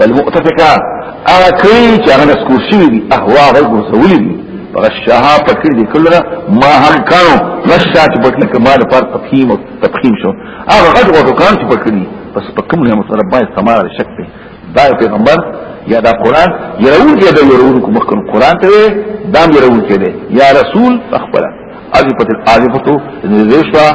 والمؤتفقه هغه کړی چې هغه سکور شوی دی احوا غل ګرځولې دي غشاها پکړ دي کله ما هم کانو غشا چې پکړ کمال پر تفهیم او تفهیم شو هغه غد او کان چې پکړ دي بس پکم له مطلب باندې سمار شک دی دا پیغمبر یا دا قران يرون کې دا يرون کوم قران ته دا يرون کې دی یا رسول اخبره ازفت الازفت نزدیشوا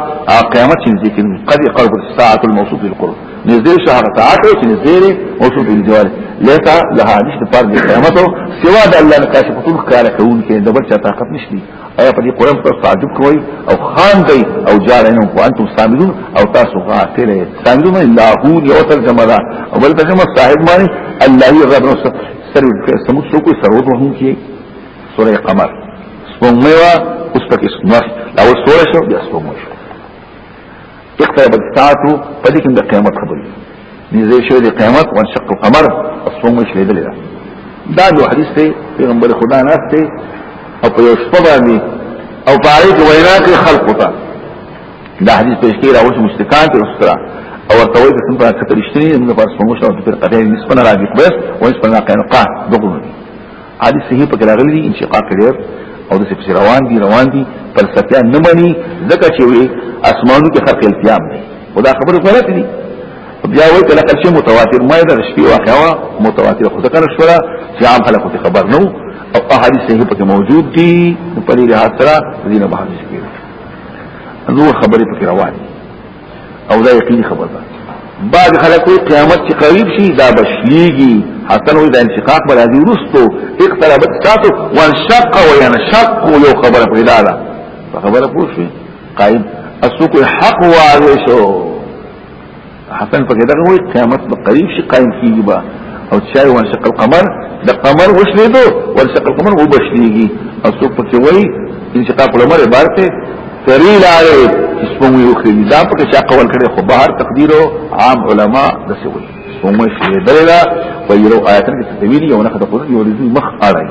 قیامت چې نزدې کېږي قد قرب الساعه الموصوف بالقرب نزدیشوا هغه ساعت چې نزدې موصوف بالجوال ليس لها نشته پر دې قیامت سوا د الله نکاشفتون کار کوون کې د بل چا طاقت نشته ایا په دې قرآن پر تعجب کوي او خان دی او جارنه او انتم سامدون او تاسو غافل سامدون الله هو یو ترجمه ده او بل ترجمه صاحب معنی الله رب نو سر سمو سو کوئی سرود وهم کې سوره قمر سپوږمۍ وا اوس پکې سمر دا اوس سوره شو بیا سپوږمۍ شو اقترب الساعه په دې کې د قیامت خبرې نږدې شوې د قیامت او شق القمر سپوږمۍ شلې ده دا د حدیث ته پیغمبر خدا نه ته او په یو شپه باندې او په اړه کې وینا کې خلق وتا دا حدیث پیش کړي راوځي مشتکان ته استرا او ورته وایي چې په کتر اشتري موږ په سپوږمۍ شو ته په قضیه نسبت راځي بس ونسبت نه قانون قا دغه حدیث صحیح په راغلی دی انشقاق ډیر او د څه روان دي روان دي فلسفه نه مني ځکه چې وي اسمانو کې خلق التیام دي خدا خبره غلط دي بیا وایي کله کله متواتر ما د شپې واقعا متواتر خو ذکر شولا چې عام خلکو ته خبر نو او احادیث صحیح پکې موجود دي په لري حاصله دینه باندې شي نو خبرې پکې روان دي او دا یقیني خبر ده بعض خلک وي قیامت چې قریب شي دا بشلیږي حسن وي دا انشقاق به راځي ورستو اقتربت ساتو وانشق وینشق یو خبره پیدا ده خبره پوه شي قائم اسوق حق واضح شو حسن پکې دا وي قیامت به قریب شي قائم کیږي با او چای وانشق القمر د قمر وشلیدو وانشق القمر وبشلیږي اسوق پکې وي انشقاق القمر عبارت سری لارې سپوږمۍ وکړي دا په چا قول کړي خو بهر تقدیر عام علما د څه وي سپوږمۍ شې درلا په یو آیت کې تدویل یو نه خدای یو دې مخ اړای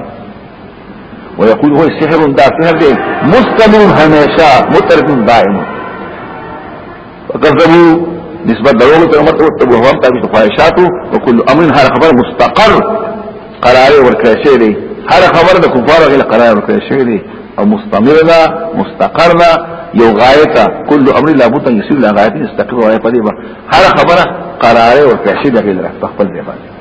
ويقول هو السحر دا سحر دې مستمر همیشه مترک دائم وکذبو نسبت دروغ ته مرته وتبو هم تاسو فاحشات او کل امر هر خبر مستقر قرار ورکړی شي دی هر خبر د کفارو غل قرار ورکړی شي دی او مستمر ده مستقر ده یو غایته کل امر لابد ان يسير لغایته استقر وای په دې هر خبره قرار ورکړی شي دی غل خپل دی باندې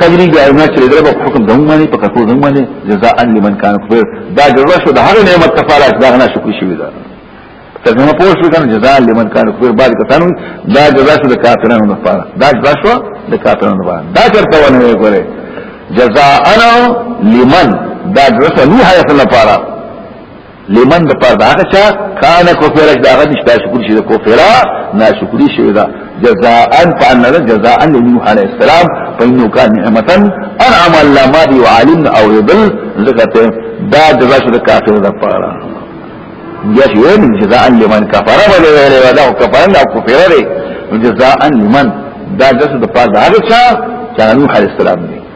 تجری بیا نه چې دربه حکم د مونږه په کتو زمونږه نه جزاء لمن کان کفر دا جزا شو د هغه نعمت کفاره دا نه شو کوشي ودا ترجمه پوه شو کنه جزاء لمن کان کفر بعد کتانو دا جزا شو د کافرانو لپاره دا جزا شو د کافرانو لپاره دا چرته ونه وګوره جزاء لمن دا جزا نو هغه لپاره لمن د پاره دا چا کان کفر دا غد نشتا شکر شي د کفر نه شکر شي دا جزاء فان جزاء لنوح عليه السلام فانه كان نعمتا انعم الله ما بي وعلم او يضل زکته دا جزاء شو د کافر د پاره بیا شي وین جزاء لمن کفر ولا ولا دا کفر نه کفر دی جزاء لمن دا جزاء د پاره دا چا چا نوح عليه السلام دی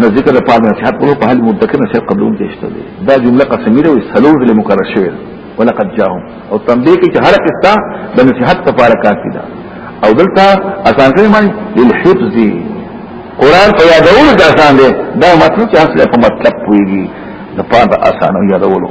نو ذکر د پاره نصيحت کولو په حال مدکر نصيحت قبلون کې شته دی دا جمله قسمي ده او سلور له مکرر شوی ولقد جاءهم او تنبيه کې هر قصه د نصيحت لپاره کافي ده او دلته اسان کې معنی للحفظ قران په یادولو کې اسان دی دا مطلب چې اصل په مطلب پويږي د پاره اسانو یادولو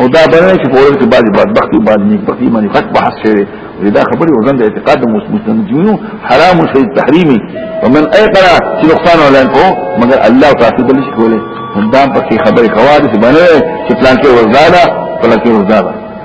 او دا بنه چې په ورته بعضي بعد بختي بعد نیک بختي باندې فقط بحث شوی دا خبري وزن د اعتقاد مسلمانانو حرام شي تحريمي ومن ايقرا چې نقصان ولا کو مگر الله تعالی دې شي کوله دا په خبري خواده باندې چې پلان کې وزاده پلان کې وزاده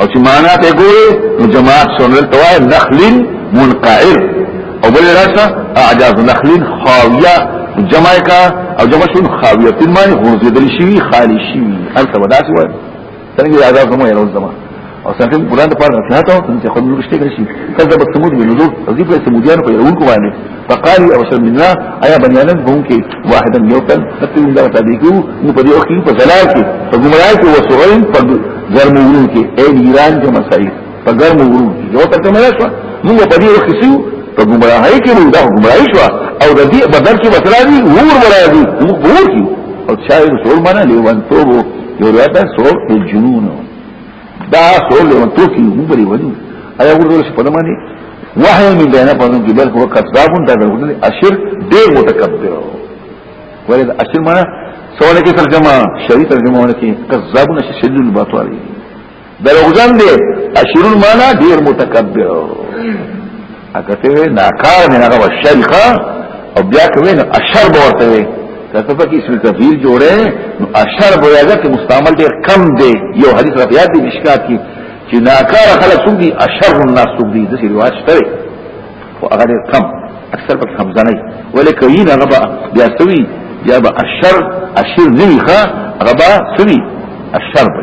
او چې معنا ته ګوري نو جماعت سنل توای نخل منقعر او بل راشه اعجاز نخل خاویه جمع کا او جمع شون خاویه تل معنی غرزیدل شوی خالی شوی هر څه ودا شوی څنګه یاد زمو یې روز زمو او څنګه قرآن په اړه نصيحت او څنګه خپل لور شته کړی کله به سمود وي نو ځکه سمودیان په یو کو باندې فقال او سمنا ایا بنی آدم هم کې واحدا یو تن تکلیف دا ته دی کو نو په دې وخت کې په زلال کې په ګمراه کې وسوین په ګرمولو کې اې ایران کې مسایل په ګرمولو کې یو تر ته مې شو نو په دې وخت کې په ګمراهۍ کې نو دا ګمراهي شو او د دې بدل کې مسله دي ور ورادي نو ورکی او چا یې رسول باندې لیوان توبو یو راته سو په جنونو دا ټول له توکي موږ لري ودی ایا ورته څه پدما دي وحي من دینه پدما کې بل کو کذابون دا ورته اشر ډیر متکبر ولې اشر معنا سوال کې ترجمه شری ترجمه ورته کذابون اشر شدید الباطواری دروغجن دي اشرون معنا ډیر متکبر اګه ته وې ناکار مې هغه شیخه او بیا کوي نو اشر به ورته وي کته په کې اسم تفعیل جوړه نو اشر به یاګه کې مستعمل ډیر کم دی یو حدیث راته یاد دی مشکات کې چې ناکار خلک څوک دي اشر الناس څوک دي د رواج شته او هغه ډیر کم اکثر په حمزه نه ولیکي یې هغه بیا سوي یا به اشر اشر نه ښه هغه سوي اشر به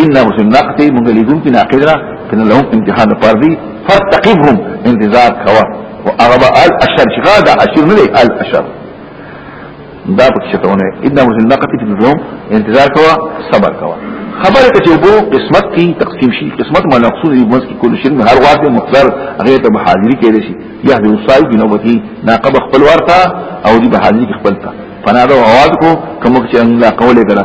ان مسلم نقطه موږ لیدون کې ناقض را کنه لهم امتحان پر دي فتقبهم انتظار کوا او هغه الاشر شغا دا اشر نه الاشر دا پکې شتونه ان مسلم نقطه کې لهم انتظار کوا صبر کوا خبره ته چې وو قسمت کی تقسیم شي قسمت ما مقصود دی مس کی کل شی هر واقع مقدار هغه ته حاضری کېږي شي یهدی وصای بنوبتی ناقب خپل ورته او دی به حاضری خپلتا فنادو اواز کو کوم چې ان لا قوله کړه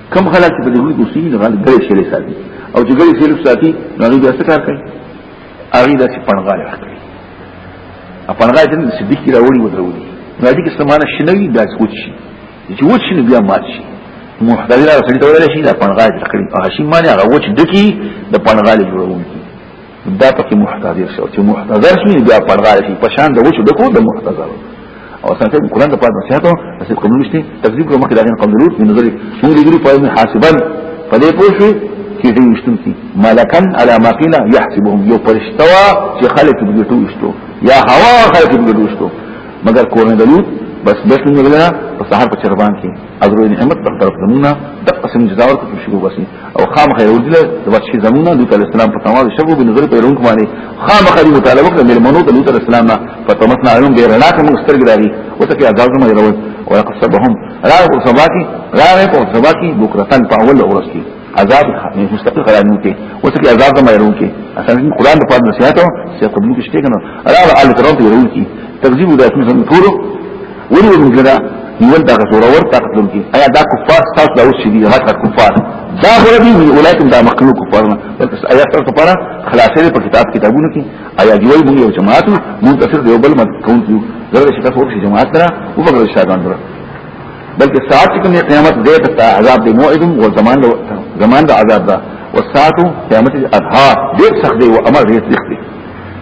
کم خلک چې په دې وی کوسي نه غل ګړې شلې ساتي او چې ګړې شلې ساتي نو هغه بیا څه کار کوي هغه د پنغال راکړي ا پنغال چې صدیق راوړي ودرولي نو دې کې سمانه شنوي دا کوچ شي چې وڅ شي بیا مات شي محتوی را سړي ته ویل شي دا پنغال راکړي هغه شي معنی هغه وڅ دکی د پنغال جوړونکي دا پکې محتضر شو چې محتضر شي بیا پردار شي په شان د وچو د کو د محتضر او څنګه چې قران ته پاتې سياته بس کوم نشته تکذیب کوم کړه دغه قوم لور من نظر شو لګري په ان حاسبا په دې پوه شي چې دې مشتم کی ملکن على ما قيل يحسبهم یو پرشتوا چې خلق دې ټوشتو یا هوا خلق دې ټوشتو مگر کورن دلوت بس بس نه غلا په سحر په چربان کې حضرت نعمت پر طرف زمونه د قسم جزا ورکړ شو وسی او خام خیر ودل د ورشي زمونه د تعالی السلام په تمام شو به نظر په رونک باندې خام خیر مطالبه کړ مل منو د تعالی السلام نه فتمتنا علم به رڼا کوم سترګ داري او ته کې عذاب نه وروي او قصبهم را او سباکی را او سباکی بکرتن په اول اورس کې عذاب مستقل قرار نه کې او ته کې عذاب نه وروي کې اصل قرآن په نصيحت او سي قبول کې شته کنه را او الله تعالی ته وروي کې تکذیب د اسمه ټول ولی ولی جدا نیول دا غزور ور طاقت لري ایا دا کفار تاسو دا اوس دي هغه کفار دا غره دي من اولایکم دا مخلوق کفار نه بلکې ایا تاسو لپاره خلاصې په کتاب کتابونو کې ایا دی وایي یو جماعت نو تاسو یو بل مت کوم یو زره چې تاسو ورشي جماعت را او په شاګان درا بلکې ساعت کوم قیامت دې ته عذاب دی موعد او زمان له زمان د عذاب دا والساعه قیامت الاضحى دې سخت دی او امر دې سخت دی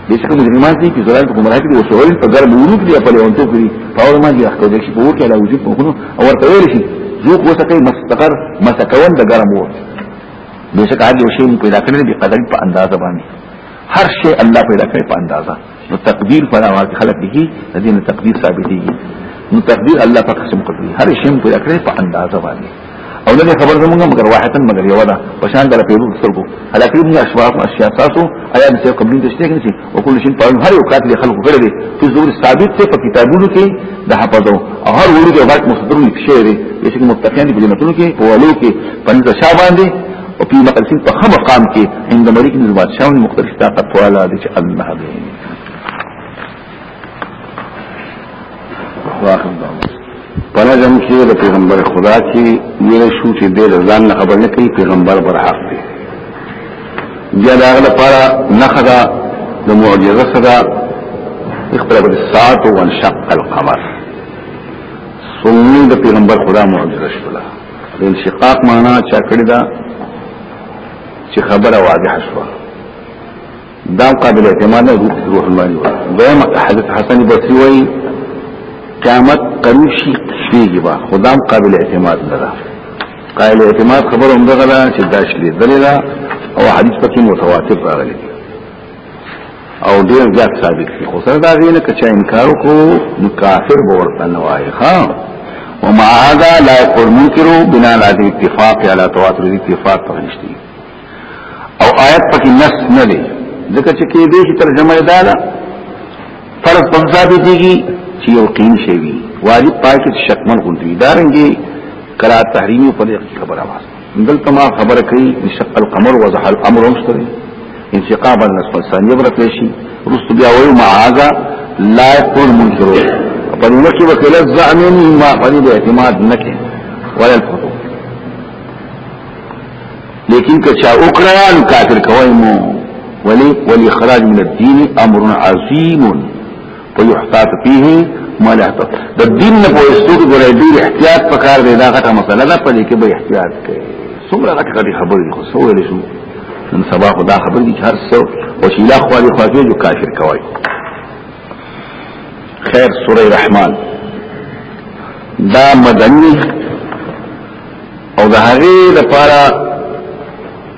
بشک مجرمان دي چې زلال په ګمراه کې دي او سوال په ګرم ورود دي په لون ته کوي فور ما دي اخته دي چې په وکه لا وجود په خونو او ورته ویل شي ذوق وسکه مستقر مسکون د ګرم ور بشک هغه یو شی پیدا کړی دی قدر په اندازه باندې هر شی الله پیدا کړی په اندازه نو تقدیر پر هغه خلق دي د دې تقدیر ثابتېږي نو تقدیر الله پاک قسم کوي هر شی پیدا کړی په اندازه باندې او نه خبر زمونږ مگر واحدن مگر یو ده په شان دل پیرو سترګو هلاکی موږ اشواق اشیاء تاسو آیا د قبلین د شته کې او کل شي په هر یو قاتل خلق کړی دی چې زور ثابت ته په کتابونو کې د حفظو او هر وړي د غټ مصدر نه شي دی چې متقین په جنتونو کې په ولو کې پنځه شا باندې او په مقدسین په خمه قام کې عند ملک نزبات شاون مختلف طاقت والا دي چې الله دی پنه جم کې د پیغمبر خدا کې ویل شو چې د ځان نه خبر نه کوي پیغمبر پر حق دی بیا دا غل پر نه خدا د معجزه صدا اختلاف الساعه وانشق القمر سنن د پیغمبر خدا معجزه شولا د انشقاق معنا چا کړی دا چې خبره واضحه شوه دا قابل اعتماد نه روح المانی وایي دویم حضرت حسن بصری وایي قیامت قریب شي شيږي با خدام قابل اعتماد نه ده قابل اعتماد خبر هم دغه ده چې دا شلې دلیل او حدیث پکې متواتر راغلي او ډیر زیات ثابت دي خو سره دا غینه کچا انکار کو نو کافر به ورته نه وایي ها ومع هذا لا يقول منكر بناء على اتفاق على تواتر اتفاق پرشتي او آیت پکې نص نه دی ځکه چې کې دې چې ترجمه ده دا فرض په ثابت ديږي چې یو قین شي وي واجب پای کې شکمن غونډي دارنګي کرا تحریمی په دې خبره واسه دلته ما خبره کوي انشق القمر وضح الامر مستری انشقاق النصف الثاني برت شي رست بیا وایو معاذ لا يكون منکر په دې کې وکړه ځان ما په دې اعتماد نکړي ولا الفتو لیکن که چا وکړه نو کافر کوي مو ولی ولی خراج من الدين امر عظيم فيحتاط فيه ما لا يحتاط د دین نه په استو کې ګورې ډیر احتیاط پکار دی دا غټه مسله ده په دې کې به احتیاط کوي څومره غټه غټه خبرې خو سوال شو نن سبا خدا خبر دي هر څو او چې لا خو دې خواږه جو کافر کوي خیر سوره رحمان دا مدنی او د هغه لپاره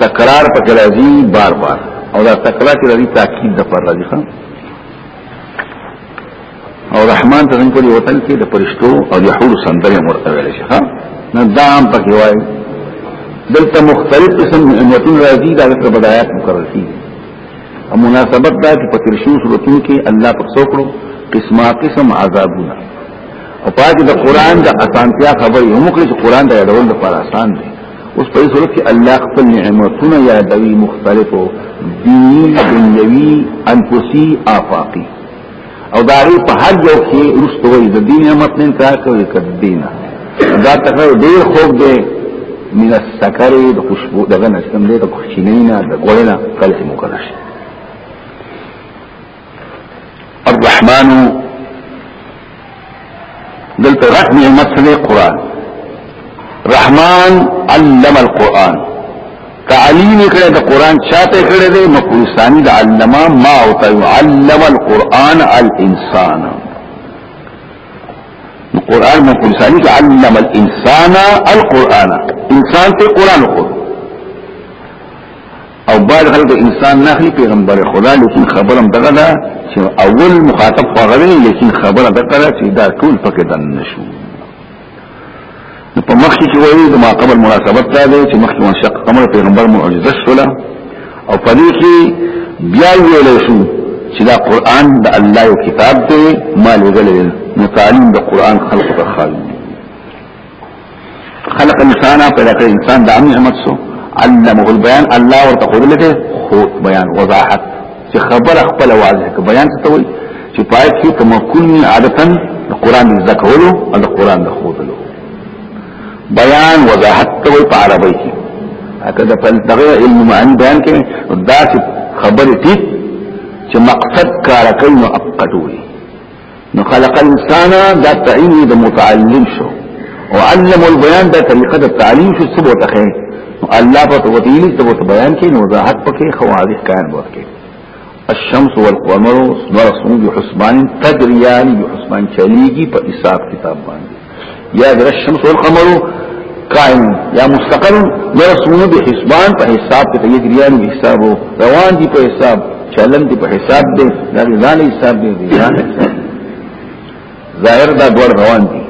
تکرار پکې راځي بار بار او دا تکرار کې راځي تاکید د پر راځي خان او رحمان ته څنګه دی وطن کې د پرشتو او د حور سندره مرته ویل شي ها نه دا هم پکې وایي دلته مختلف قسم نعمتونه راځي دا د بدايات مقرر دي او مناسبت دا چې په ترشو صورتونو کې الله په څوکړو قسمه قسم عذابونه او پاتې د قران د اسانتیا خبرې هم کړې چې قران د یادول لپاره آسان دی اوس په صورت کې الله خپل نعمتونه یادوي مختلفو دینی دنیوي انفسي آفاقي او دا ری په هر یو کې رښتوي د دین نعمت نه انکار کوي کړه دینه دا تکرار ډیر خوب دی من السکر د خوشبو دغه نشم دی د کوچینینا د ګولنا کله مکرشه الرحمن دلته غټ نعمت دی قران رحمان علم القران تعلیم کړه د قران چاته کړه دی مقرستانی د علما ما او ته علم القران الانسان القران مقرستانی علم الانسان القران انسان ته قران خو او بعد خلق انسان ناخلی پیغمبر خدا لیکن خبرم دغه دا چې اول مخاطب خواغلی لیکن خبره دغه دا چې دا ټول پکې دن نشو په مخکې کې وایي د ما قبل مناسبت دا دی چې مخکې منشق قمر پیغمبر معجزه شوله او په دې کې بیا ویل شو چې دا قران د الله یو کتاب دی ما لګل نو تعلیم د قران خلق ته خالي خلق الانسان پیدا کړ انسان د امن نعمت سو علمه البيان الله ورته خود لته خو بیان وضاحت چې خبر خپل واضح ک بیان څه وي چې پای کې تمکن عادتن قرآن ذکرولو او قرآن د خودلو بیان وضاحت ته وي په عربی کې اته د فل دغه علم معنی بیان کې دا خبره ټیک چې مقصد کار کوي نو اقټوي نو خلق الانسان دا تعین د متعلم شو او علم البيان دا طریقه د تعلیم شو سبو تخه الله په توتیل سبو بیان کې نو وضاحت پکې خواریخ کار بوت کې الشمس والقمر نور سمو بحسبان تجریان بحسبان چلیږي په حساب کتاب باندې یا در الشمس والقمر قائم یا مستقر یرسمون دی حسبان په حساب کې یجریان به حساب روان دي په حساب چلن دي په حساب دي دا ځان حساب دي ځان حساب ظاهر دا دوړ روان دي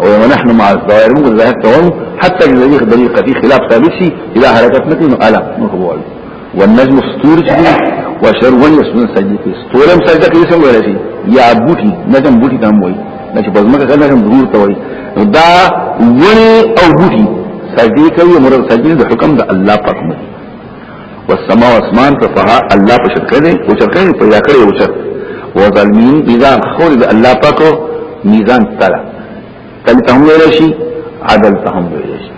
او ونحن مع الظاهر موږ ظاهر کوو حتى الذي خلق في خلاف ثابت شي اذا حرکت نکړي نو الا نو کوو والنجم ستور چې وشر ونی اسمن سجدي کوي ستورم سجده کوي څنګه ویل شي یا بوټي نجم بوټي تام وایي نه چې بزمکه کنه کوم ضرور ته وایي دا ونی او بوټي سجدي کوي مراد سجدي د حکم د الله پاک مې والسماء واسمان فها الله په شرکه دي او شرکه په یا کړی او شرکه وظالمین اذا خورد الله پاک میزان تعالی کله ته هم ویل شي عدل ته هم ویل شي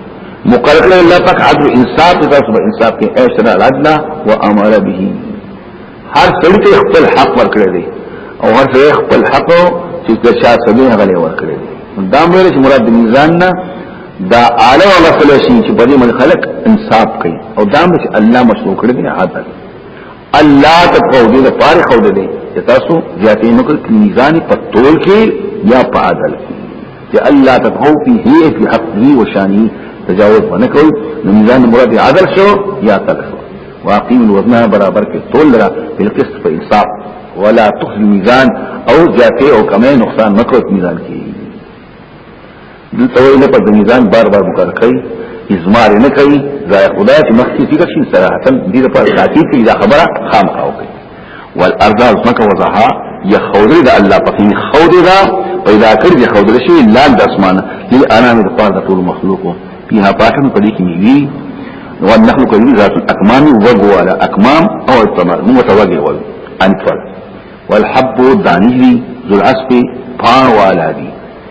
مقرر الله پاک عدل انصاف ته تاسو به انصاف کې اشتنا العدل و امر به هر سړي ته خپل حق ورکړي دي او هر سړي خپل حق چې د چا سمې هغه لري ورکړي دي دا ویل چې مراد میزان نه دا اعلی او مسله شي چې په دې من خلق انصاف کوي او دا مش الله مشروع کړی دی عادت الله ته په دې لپاره خو دې چې تاسو زیاتې نو کړئ میزان په تول کې یا په عدل کې چې الله ته په دې هي په حق دی او شانی تجاوز باندې کوي نو میزان مراد عدل شو یا تل شو واقیم الوزن برابر کې تول را په قسط په انصاف ولا تخل میزان او زیاتې او کمې نقصان مکو میزان کې دلته وایي لپس د میزان بار بار مکر کوي ازمار نه کوي ځای خدای چې مخکې فکر شي صراحتا دې لپاره تاکید کوي دا خبره خام کاو کوي والارض ازمکه وضعها يخوضي دا الله پکې خوضي دا پیدا کړی دی خوضي شي لاند اسمان للانام د پاره ټول مخلوق فيها باطن پدې کې نیوي والنخل كل ذات الاكمام وغو على اكمام او الثمر مو توجه ول انفل والحب دانجلي ذو العصب پان والا دي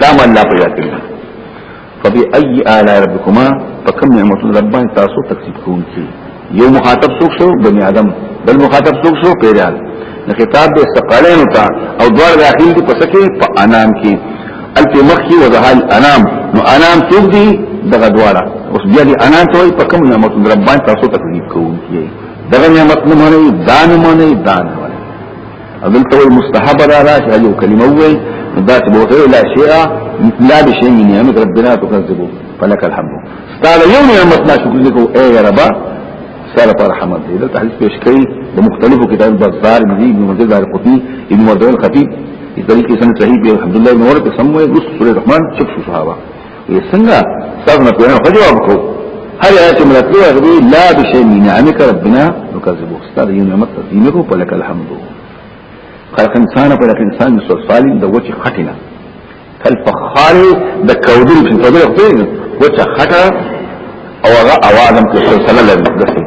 دا ما الله پیدا کړی فبی ای آلاء ربکما فکم نعمت ربان تاسو تکذیب کوونکی یو مخاطب څوک شو بنی آدم بل مخاطب څوک شو پیران نو خطاب به ثقلین تا او دوړ داخل دي پس کې په انام کې الف مخي وذهل انام نو انام څوک دي دغه دواړه اوس بیا دي انام ته په کوم نعمت ربان تاسو تکلیف کوونکی دغه نعمت نه مانی دان مانی دان اذن قول مستحب لا لا شيء هذه كلمة أول ذات بوته لا شيء لا بشيء من نعمة ربنا تكذبه فلك الحمد استعلى يوم يوم ما شكر لك ايه يا ربا سال پر حمد دې دلته حدیث پیش کړي د مختلفو کتاب بازار دی ابن مجد القطنی ابن مردان الخطیب دې طریقې سره صحیح دی الحمدلله نور په سموي رسول الرحمن شکر صحابه څنګه تاسو نه پیژنم خو جواب کو هر یو چې ملت له غوي لا بشي من نعمك ربنا نكذب استاد یو نعمت تقدیم کو په لک الحمد خلق انسان په لک انسان مسو صالح د وچه خټینه کل فخال د کودل په فضل خپل وچه خټه او هغه اوادم کې صلی الله علیه وسلم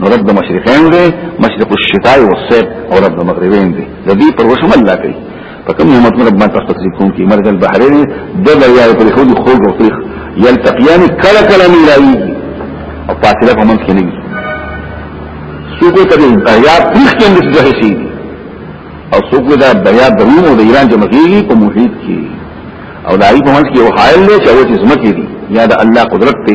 نو رب د مشرقین دی مشرق الشتاء والصيف او رب د مغربین دی د دې پر وشم الله کوي په کوم نعمت رب ما تاسو تکلیف کوم کی مرګ البحرین د دریا په خو دي خو او تاریخ یلتقیان کله کله نه راوي او فاصله په منځ کې نه څوک ته د دریا تاریخ کې نه ځه شي او څوک دا دریا د روم او د ایران جمع کیږي په محیط کې او دای په منځ کې یو حائل دی چې هغه ځمکه دي یا د الله قدرت ته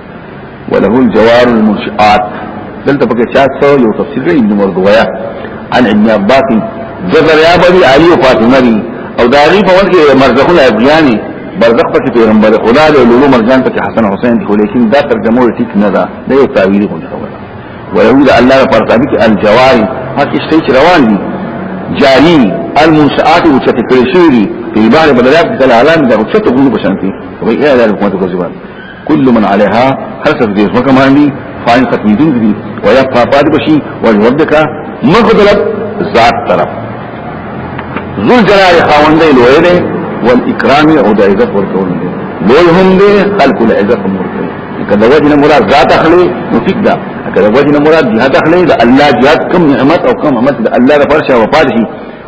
وله الجوار المنشآت دلته پکې چا څو یو تفسیر دی ابن مردویا عن ابن عباس جبر یا بني علي او فاطمه دي او دا غي په ورکه مرزخونه ابياني برزخ پکې پیغمبر خدا له لولو مرجان پکې حسن حسین دي لیکن دا ترجمه ټیک نه ده دا یو تعویل کوي خبره ويقول الله پر ثابت الجوار هغه شته چې روان دي جاري المنشآت او چې کړی شوی دي په بار بدلات دلالان دا چې ته ګورو بشانتي وایي اې دا حکومت کوي كل من عليها هر څه دې ځمکه باندې فاین ختمیدون دي او یا پاپاد بشي او ربک مخدلت ذات طرف ذل جلال خاوند لوی دی وال اکرام او د عزت ورکول دی لوی هم دی خلق العزت هم ورکول کله وجه مراد ذات اخلي نو ټیک ده کله وجه مراد جهاد اخلي د الله جهاد کم نعمت او کم نعمت د الله لپاره شاو پاتې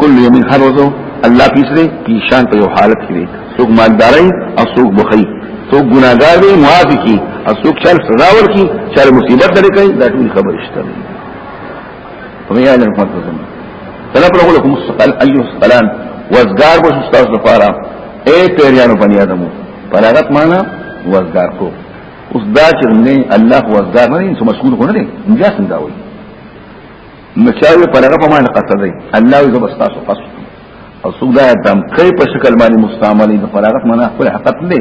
کل یمین هر وزو الله پیسره پیشان په یو حالت کې څوک مالداري او څوک بخي څوک ګناګار وي معافي کی او څوک چل سزا ورکی چل مصیبت لري کوي دا ټول خبر شته ومن يعلم ما تزم فلا بلغ لكم السقال أي السقلان وزگار بوش استاذ لفارا اے پیریانو بنی آدمو فلاغت مانا وزگار کو اس دا چرمنے اللہ وزگار نہ سو مشغول ہونے دے مجاز انداوئی مچاوي پر هغه په معنی قصد دی الله یو بستا سو قصد او څوک دا دم کوي په شکل باندې مستعمل دي پر هغه معنی خپل حقیقت نه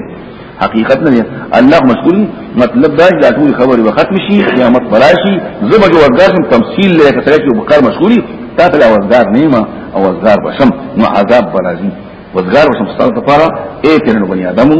حقیقت نه الله مسؤول مطلب دا چې ټول خبرې وخت مشي قیامت براشي زبر او ورګار تمثيل لري کله چې بقر مسؤولي تا ته ورګار نیمه او ورګار بشم نو عذاب برازي ورګار بشم ستاسو لپاره اې تنه بني ادمو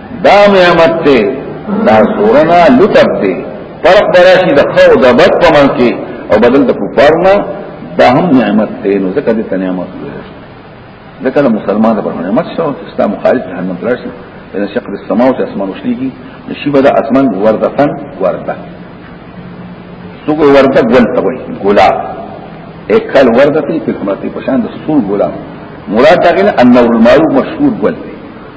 دا نعمت ته دا زورنا لطف دی فرق براشي د خو د بد په من کې او بدل د کفار نه دا هم نعمت دی نو ځکه دې نعمت ځکه مسلمان د نعمت شو اسلام مخالف جهنم راشي ان شق السماء او اسمان وشليږي نشي به د اسمان وردتن ورده سوق ورده ګل ته وي ګلاب اکل وردتي په کومه په شان د سور ګلاب مراد هغه ان المعروف مشهور ګل دی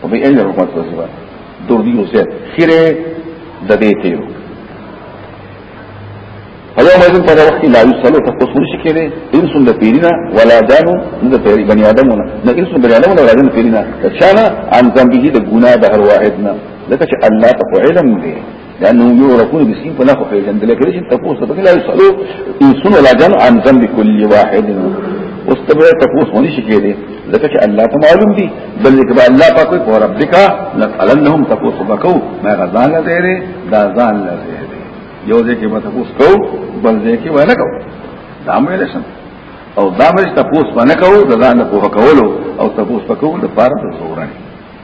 په بي ان حکومت وزیبا دور دی اوسه خیره د دې ته یو هغه مېزن په وخت کې لا یو سلو ته څه شي کېده انسان د پیرینا ولا دانو د پیری بنی ادمونه نه انسان بنی ادمونه ولا دانو پیرینا چانه ان ذنبه د ګناه د هر واحد نه لکه چې الله ته علم دی لانه یو رکون د سین په لخوا پیژندل کېږي چې تاسو ته لا یسلو انسان ولا جن عن ذنب كل واحد واستبع تفوس ونی شي کېږي ځکه چې الله ته معلوم دي بل کې به الله پاک او ربک لعلنهم تفوس بکو ما غزان لا دیره دا ځان لا دیره یو ځکه به تفوس کو بل ځکه به نه کو دا مې لسم او دا مې تفوس باندې کو دا نه په کولو او تفوس پکو د پاره ته زورنه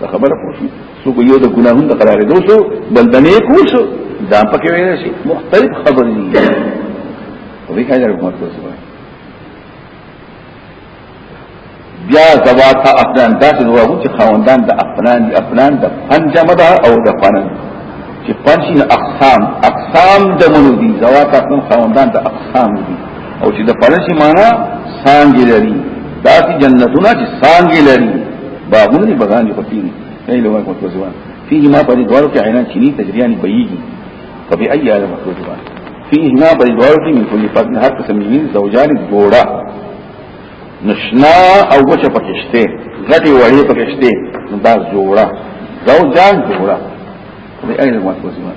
دا خبره پوښي سو کو یو د ګناهونو قرار دي سو بل دنه کوشو دا پکې ویل شي مختلف خبرې دي وی کای دا کومه څه وایي بیا زوات افنان دا چې نو چې خواندان د افنان د افنان د پنجمه ده او د فنن چې پنځه اقسام اقسام د منو دي زوات افنان خواندان د اقسام دي او چې د پلشي معنا سانګي لري دا چې جنتونه چې سانګي لري باغونه دي بغان دي پکې دي نه له واکو ته ځوان فيه ما پرې دوارو کې عینان چینی تجریان بېږي فبي اي علم مخرج ځوان فيه ما پرې دوارو کې من کلی فضل هر قسم یې زوجان ګوړه نشنا او وچه پکشته غټي وړي پکشته دا جوړه زوجان جوړه فبي اي علم مخرج ځوان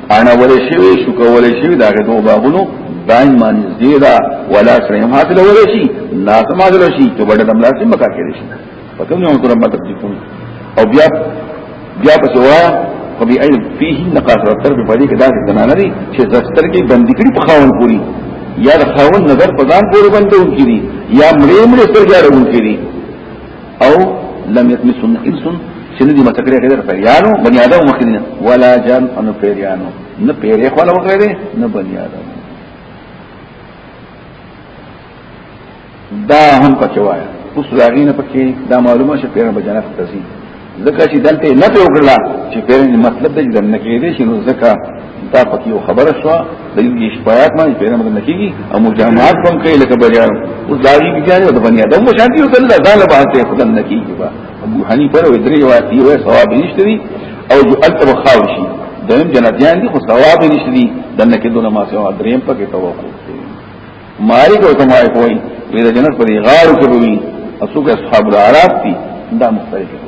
انا ولې شوی شو کولې شوی دا غو باغونو دایم معنی دې دا ولا سره هم حاصل ولې شي نا سماج له شي چې وړه دم لازم مکا کړی شي په کوم یو تر ماته دې کوم او بیا بیا په سوا په بي اي فيه نقاص تر په دې کې دا څه نه لري چې زستر کې بندي کړي په خاون پوری یا د خاون نظر په ځان پورې بندون کړي یا مړې مړې سترګې اړون کړي او لم يتمسن انس شنو دي متکره غیر پیریانو بنی آدم مخدین ولا جان ان پیریانو نه پیری خو له وغیره نه بنی آدم دا هم پکې وایي اوس راغینه پکې دا معلومه شه پیران به جنت ته ځي ځکه چې دلته نه ته وکړه چې پیران مطلب دې جنت کې دې شنو ځکه دا پکې خبره شو دې دې شپات ما په نامه نه کیږي او مجامعات کوم کوي لکه بجار او زاری بیا نه د بنی ادم مشانتی او الله تعالی به ته خدای نه کیږي با ابو حنیفه او درې واتی او ثواب نشته دي او جو التب خاوشي دیم جنتیان دي خو ثواب نشته دي دنه کې دونه ما سوا دریم پکې توقع مالک او تمای کوي وی د جنت پر غار کې وي اسو کې اصحاب العراف دي دا مختلف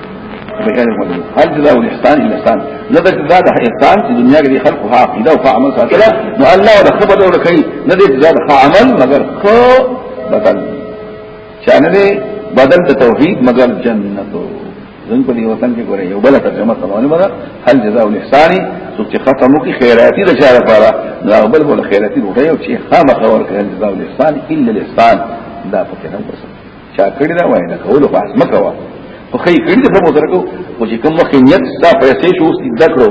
بغیر مدن هل جزاء الاحسان الا احسان لذا جزاء ده احسان في دنیا کې خلق ها عقیده او عمل ساتره نو الله ولا خبر ولا کوي نه دې جزاء عمل مگر خو بدل چانه دې بدل ته توحید مگر جنت زنګ په دې وطن کې ګوره یو بل ترجمه سمونه مده هل جزاء الاحسان چې ختمو کې خیراتي د چاره لپاره دا بل بل خیراتي وټه یو چې خامخ ورکړي جزاء الاحسان الا الاحسان دا پکې نه چا کړی دا وای نه کول خاص مکوا خو خی کړی دا مو درکو خو چې کوم وخت نیت ستا پیسې شو اوس دې کړو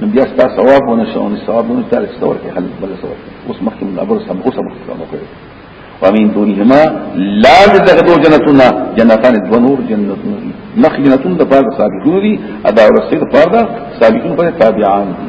نو بیا ستا ثواب ونه شو نو ثواب ونه تعالی ستور کې حل بل ثواب اوس مخکې موږ ابر سم اوس مخکې کوم کړو ومن دونهما لا تغدو جنتنا جنتان دو نور جنتنا نخ جنتون دا پاک سابقون دی ادا ورسید پاک دا سابقون پاک تابعان دی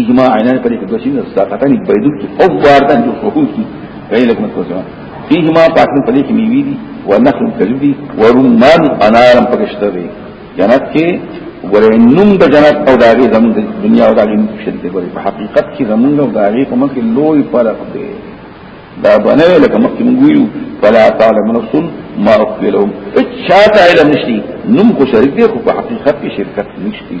اجماع عینان پر کې دوشین ساقطان بيدو کې او واردان جو فوز کی کای لکه مت کوځه فيه ما پاتن پدې کې میوي دي ونخل کلبي ورمان انارم پکشته دي جنت کې ورنوم د جنت او داغي زمون د دنیا او داغي مشرک دی په حقیقت کې زمون او داغي په مکه لوی فرق دی دا بنه لکه مکه موږ ویو فلا تعلم نفس ما اخفي لهم اچاته علم نشتی نوم کو شرک دی خو په حقیقت کې شرکت نشتی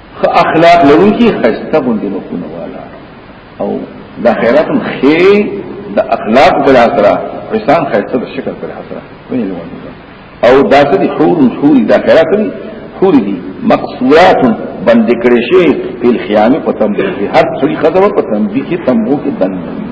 خو اخلاق لرونکي خسته باندې مخونه والا او د خیرات خې د اخلاق بل اثر انسان خسته د شکل بل اثر ویني او دا سدي حور حور د خیرات دي حور دي مقصورات بند کړي شي په خیامه پتم دي هر څړي خزه پتم دي کې تمو کې بند دي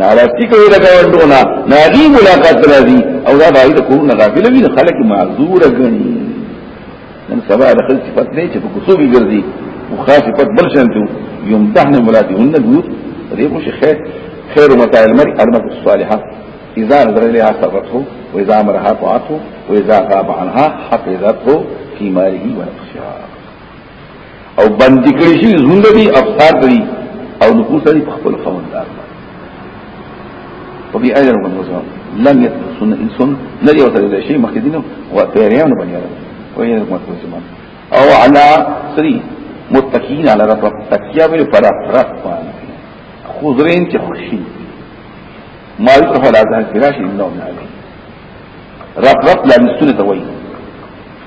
ناراضی کوي د ګوندونه ناغي ملاقات راځي او دا باید د کورونه غافل وي خلک معذور غني نن سبا د خلک صفات نه چې په کوڅوږي ګرځي او خاص صفات بل شانته يمتحن ملاتهن البيوت دې مش خیر خیر متاع المرء المرء الصالحه اذا نظر اليها سرته واذا امرها طاعته واذا غاب عنها حفظته في ماله ونفسها او باندې کړی شي زوند دي افسار دي او نفوس دي په خپل خوندار په بي اجر باندې وځو لم يتسن انسان ندي وصل الى شيء مخدينه وتيريان بني ادم وهي المطلوب زمان او على سري متقين على رب تکیا به پر افراد باندې خضرين چې خوشي ما يطرح على ذهن فراش انه من عليه رب رب لا نسنه وي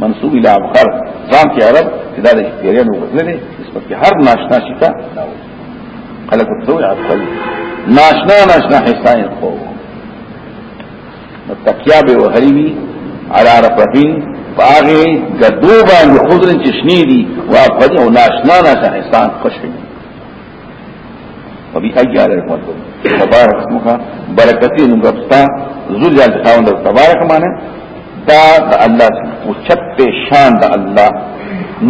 منصوب الى ابخر ځان کې عرب چې دا د اختیارانو غوښتل دي نسبت کې هر ناشنا شي ته دا و خلک ته وي عقل ناشنا ناشنا حسین خو متکیا به وهریوی علی رفی باغی گدو باندې خضر چشنی دی و افقدی و ناشنا ناشنا حسان خوش بینی وبي اي على المطلوب تبارك اسمك بركتي نغبستا ذل جلال خاوند تبارك معنی دا د الله او چت شان د الله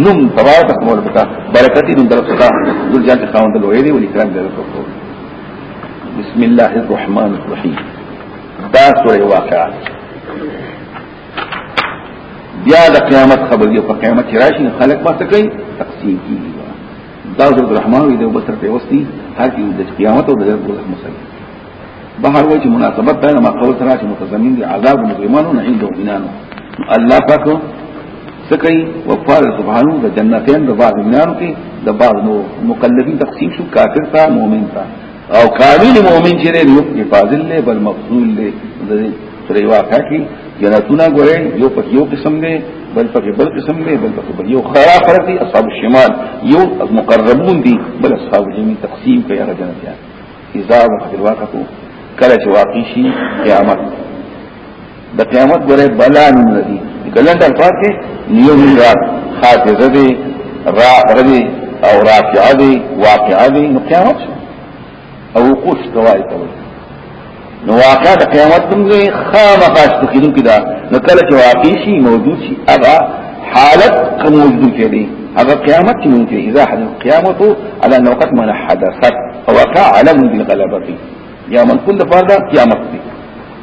نوم تبارک اسمه ورکا برکتی نوم درکا ذل جلال خاوند لوی دی ولي کرام درکو بسم الله الرحمن الرحيم دا سوره واقعات بیا د قیامت خبر یو په قیامت راشي خلک ما څه کوي تقسیم کیږي دا عبد الرحمن وی دی بسر په وستی هر یو د قیامت او د جنت د مسل بهر وای چې مناسبت دا ما قول ترا چې متضمن دي عذاب مجرمانو نه عنده بنانو الله پاک سکی وفار سبحانو د جنتین د بعض بنانو کې د بعض نو مقلدین تقسیم شو کافر تا مؤمن تا او کامل مؤمن چې دی یو په فاضل له بل مفضول له دې پرې واقع کی جنتونه ګورې یو په یو قسم دی بل په بل قسم دی بل په بل یو خرا فرق دی اصحاب الشمال یو مقربون دي بل اصحاب اليمين تقسیم کوي هغه جنت یا اذا وقت الواقع کله چې واقع شي قیامت د قیامت ګره بلا نوم لري کلن د الفاظ کې یو را حافظه دي را غدي او راکعه دي واقعه دي نو قیامت او وقوف توای ته نو واقع د قیامت نوم لري خامخاش تکینو کې دا نو کله چې واقع شي موجود شي هغه حالت کوم موجود دي هذا قيامت من في إذا حدث القيامة على أنه قد من حدثت وقع علم بالغلبة يا من كل فرد قيامت فيه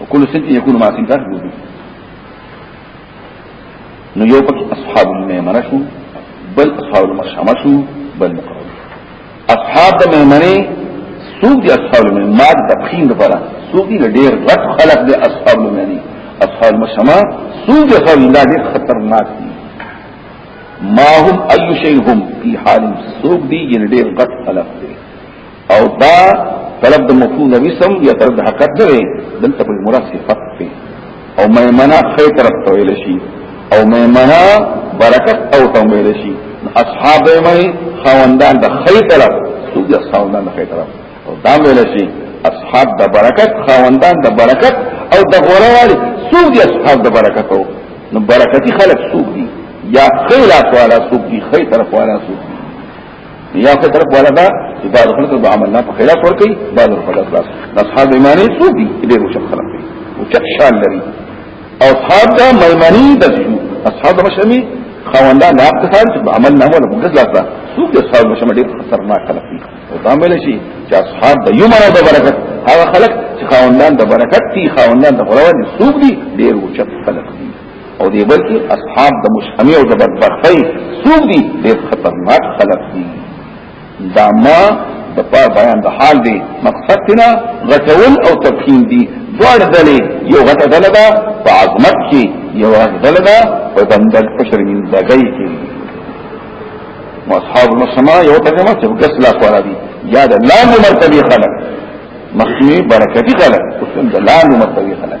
وكل سنة يكون مع سنة وضوء نو یو پکې اصحاب المیمنه شو بل اصحاب المشأمه شو بل مقرب اصحاب المیمنه سوق دي اصحاب المیمنه ما تبخین لپاره سوق دي ډېر غټ خلق دي اصحاب المیمنه اصحاب المشأمه سوق دي اصحاب الله ډېر خطرناک دي ما هم اي شيء هم في حال سوق دي ډېر غټ خلق دي او دا طلب د مفهوم د وسم یا طلب د حقیقت نه دی دلته په مراد صفت دی او میمنه خې طرف ته ویل شي او میمنه برکت او ته ویل شي اصحاب میمنه خوندان د خې طرف څوک د خوندان د خې طرف او دا ویل شي اصحاب د برکت خوندان د برکت او د غوړوالي څوک د اصحاب د برکت او نو برکتی خلق څوک دي یا خیلات والا څوک دي خې طرف والا څوک یا په طرف والا دا چې بعض خلک به عمل نه په خلاف ور کوي بعض خلک خلاص اصحاب ایمان یې څو دي دې مشخص خلک دي او چت شان لري او اصحاب دا مېمنی د اصحاب مشمی خواندا نه اقتصاد چې عمل نه ولا مقدس لا تا څو د اصحاب مشمی ډېر خطرناک خلک دي او دا مل شي چې اصحاب د یو مراد برکت هغه خلک چې خواندا د برکت دي خواندا د غوړو دي څو دي ډېر وچت خلک دي او دی بل کې اصحاب د مشحمي او د بدبختۍ څوک دي ډېر خطرناک خلک دي دا ما د پاره بیان د حال دی مقصد تینا غټول او تفهیم دی دوار دلی یو غټ دل دا په عظمت کی یو غټ دل دا په بندل قشر من دګی کی واصحاب السماء یو ترجمه چې ګس لا سوال دی یا د لام مرتبه خلق مخکې برکتی خلق اوس د لام مرتبه خلق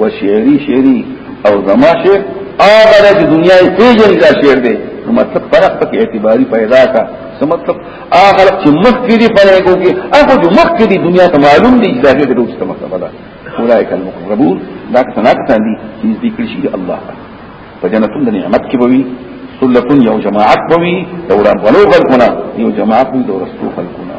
و شعری شعری او زما شعر آغا دا چه دنیا پیجن دا شعر دے مطلب فرق پک اعتباری پیدا کا سو مطلب آغا لک چه مخ کی دی پنے کو کی اخو جو مخ کی دی دنیا تا معلوم دی جدا شعر دے روچتا مطلب دا اولائک المقربون دا کسنا کسان دی چیز دی کرشی دی اللہ کا پا جنتون دا نعمت کی بوی سلطن یو جماعت بوی دوران بلو خلقنا یو جماعت بوی دورستو خلقنا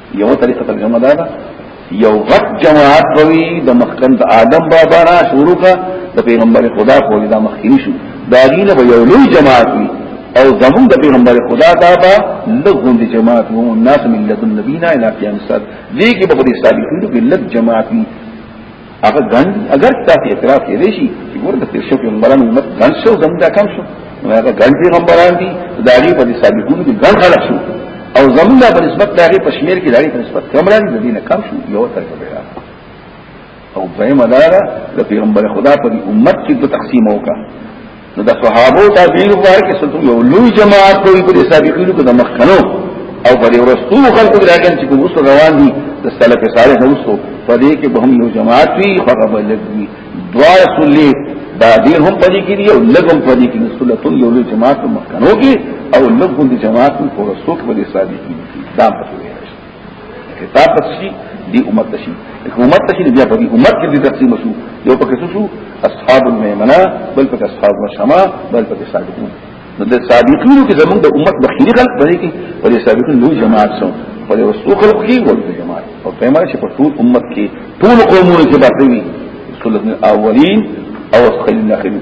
یو طریقه ترجمه دا ده یو غټ جماعت وی د مخکن د آدم بابا را شروع کا د پیغمبر خدا خو دا مخکینی شو دا دینه به یو لوی جماعت وی او زمون د پیغمبر خدا دا با لغون د جماعت وو الناس من لدن نبینا الى قیام الساعه دې کې به د صالحینو کې لږ جماعت وی هغه ګند اگر تاسو اعتراف کړئ شي چې ګور د پیښو پیغمبران امت ګند شو زموږ دا کم شو نو هغه ګند پیغمبران دي دا غي په سابقون کې ګند خلق شو او زموږ په نسبت دا غي پښمیر کې دا غي په نسبت کمران دي نه کم شو یو تر کې پیدا او په مدار د پیغمبر خدا په امت کې د تقسیم وکړه نو د صحابو تابعین په اړه کې ستو یو لوی جماعت کوي په سابقینو کې د مخکنو او په ورستو خلکو کې راګن چې کوم وسو روان دي د سلف صالح وسو په دې کې به هم یو جماعت وي هغه بلګي دوا رسولي دا دین هم پدې کې دی او لګم پدې کې رسولتون یو لوی جماعت مخکنو کې او لګون دي جماعت په ورستو کې په سابقینو کې دا په کتاب پسشي دي امت تشي امت تشي دي په دي امت کې دي تقسیم شو یو پکې شو اصحاب المیمنه بل پکې اصحاب الشما بل پکې صادقون نو د صادقینو کې زمونږ د امت بخیری خلق باندې کې پر صادقین لوی جماعت سو پر رسو خلق کې ورته جماعت او پیمه چې په ټول امت کې ټول قومونه کې باندې سلطان الاولین او خلیل الاخرین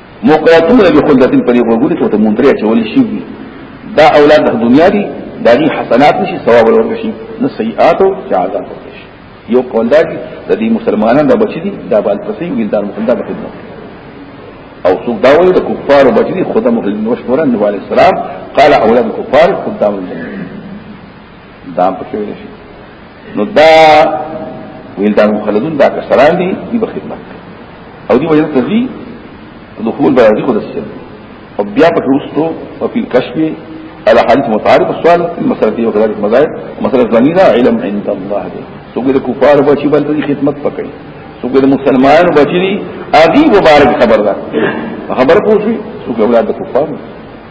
مقراتون به خلدتن پرې وګوري ته مونتري چول شي دا اولاد د دنیا دي دا دي حسنات نشي ثواب ورکړي شي نه سیئات او عذاب ورکړي شي یو قول دا دي د دې مسلمانانو د بچی دي دا بل پسې ویلدار مخدا په خدمت او څوک دا وایي د کفار بچی دي خدای مخدمت مشورن نبی عليه السلام قال اولاد الكفار قدام الجنه دا په کې ویل شي نو دا ویل دا مخلدون دا کسران دي دی په خدمت او دی وجه تزي دخول بیا دي خود السر او بیا په رستو او په کشف على حديث متعارف السؤال المسألة دي وكذلك مذاهب ومسألة ظنينة علم عند الله دي سوګه د کفار بچی بل ته خدمت پکې سوګه د مسلمانانو بچی دي اغي مبارک خبر ده خبر پوښي سوګه اولاد د کفار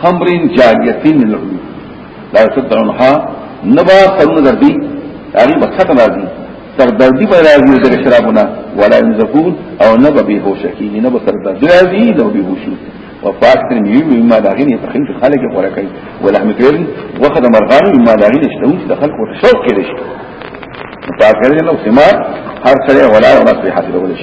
خمرین جاریتین له لا تدرنها نبا قرون دردی هغه به ختم راځي تر دردی به راځي د شرابونه ولا ينزفون او نبا به هوش کیږي نبا تر دردی راځي نو به هوش وفاق تن یو مما داغین یتخین فی خالق خوره کئی ولحم تیر وقت مرغان مما داغین اشتهون چی دخل کو شوق کلیش متاثر جنو سمار هر سره ولا ونصبی حاصل ولش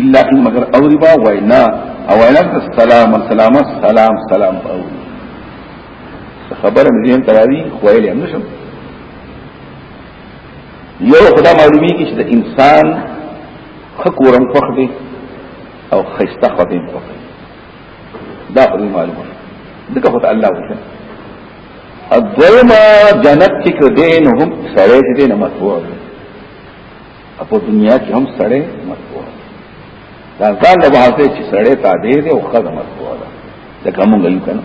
الا ان مگر او ربا وینا او وینا السلام السلام السلام سلام او خبره مې هم تراوی خوایل هم نشم یو خدا معلومی کی چې د انسان خکورم خوخ دی او خیسته خدیم خوخ دی دا خدای معلومه دغه خدای الله وکړه الدوما جنت کې کړه دین هم سره دې نه مطلوب په دنیا کې هم سړی مرکو دا ځان له بحثه چې سړی تا دی دی او خدای مرکو ده دا کوم غل کنه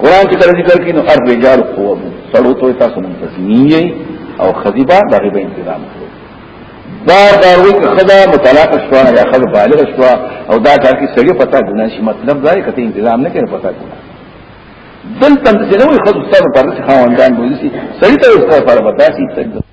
قران کې تر ذکر کې نو ار رجال قوم سړو ته تاسو منتظمی او خذبا دغه به انتظام کوي دا داروی که خدا مطلق شوا یا خد بالغ شوا او دا کار کی سړی پتا ګنا شي مطلب دا کته انتظام نه کړي پتا ګنا دلته چې نو خد سره پر څه خواندان بوزي سړی ته پر پتا شي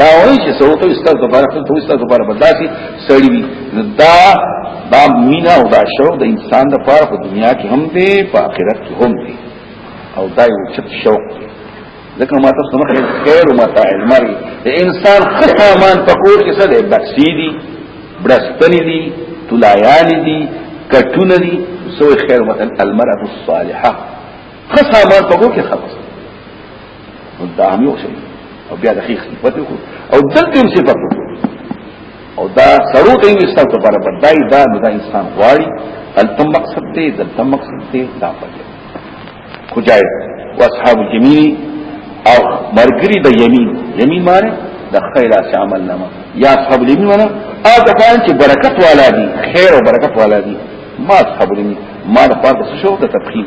دا وایي چې څو ته استاد دوباره خپل ته استاد دوباره بداسي سړی وي دا دا مینا او دا شوق د انسان د پاره په دنیا کې هم دی په آخرت کې هم دی او دا یو چت شوق دی ځکه ما تاسو نه خیر خیر او متاع المرء انسان خصامان په کور کې څه دی بکسی دی برستنی دی تلایان دی کټونه دی سوې خیر متاع المرء الصالحه خصامان په کور کې خلاص مدعامي اوسي او بیا د خیخ صفت کو او دلته صفت کو او دا سرو ته یې ستاسو لپاره بدای دا نو دا انسان غواړي دلته مقصد دی دلته مقصد دی دا پکې خدای او اصحاب الجميل او مرګري د یمین یمین ماره د خیر اس عمل نامه یا اصحاب اليمين ولا هغه کان چې برکت والا دي خیر او برکت والا دي ما اصحاب اليمين ما د پاره څه شو د تفخیم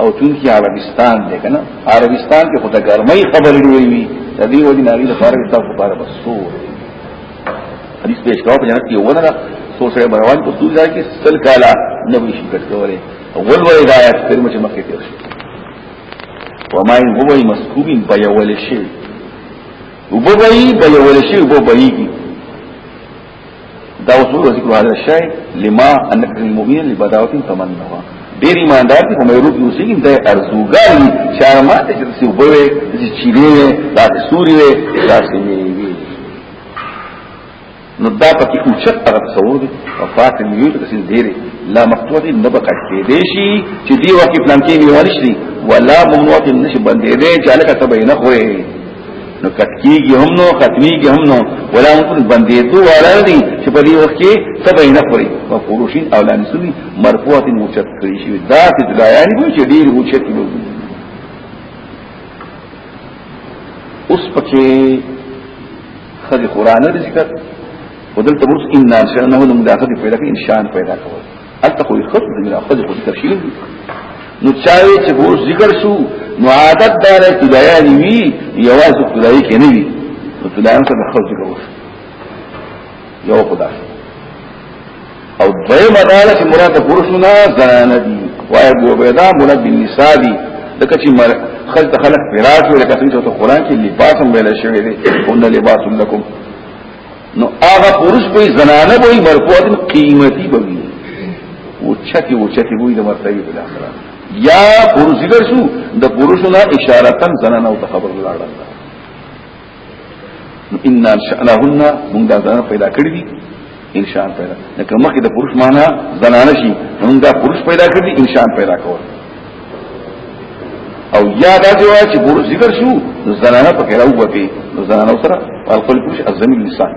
او چون کې عربستان دی کنه عربستان کې خدای ګرمۍ خبرې وي د دې وجه نه لري فارغ تاسو لپاره بسور حدیث پیش کاوه جنت کې ونه ده سو سره روان کو سوزا کې سل کالا نه وي شکر کوله اول ور هدایت پر مچ مکه تیر شي وما ان هو مسكوب بيول شي وبوي بيول شي وبوي دا وصول وذکر هذا الشيء لما انك المؤمن لبداوت تمنوا ډیر ایماندار دي کومه روپ یو سیګم د ارزوګان شرما ته چې سی وبوي چې چیرې دا سوري وي دا سی وي نو دا پکې اوچت هغه تصور دي او فات نیو ته سین ډیر لا مقطوع دي نه بقا کې دي شي چې دی وکي پلان کې نیول شي ولا ممنوع نشي باندې دي چې علاقه تبې نه خوې نو کټکیږي هم نو ختميږي هم نو ولا هم باندې دوه وړاندې چې په دې وخت کې سبې نه خوري او فروشین او لانی سني مرفوعات موچت کړی شي دا چې دا یعنی وي چې ډیر موچت نو اوس پکې خدي قران ذکر ودلته ورس ان شاء الله نو مداخله پیدا کړي انشاء پیدا کوي هلته خو خود دې نه خود خو ذکر شي نو چاوي چې هو ذکر شو نو عادت دار ابتدایان وی یواز ابتدایي کې نه وی نو ابتدایان سره خود ذکر وشو یو خدا او دوی مداله چې مراد پرشونه زنانه دي وای ابو بيدا مراد بالنساء دي لکه چې مر خلق خلق فراش ولکه څنګه چې قرآن کې لباس هم ویل شوی دی ان لباس لكم نو هغه پرش به زنانه به مرفوعات قیمتي به وي او چتي او چتي وي د مرتبه بل اخره یا پرش ذکر شو د پرشنا اشارتن زنانه او خبر لاړه ان انشأناهن موږ دا زنانه پیدا کړې دي ان شاء الله پیدا لکه مخکې د پرش معنا زنانه شي موږ دا پرش پیدا کړې دي ان شاء الله پیدا کوو او یا دا دی چې ګور ذکر شو نو زنانه په کړه او وتی نو زنانه سره خپل کوش ازمي لسان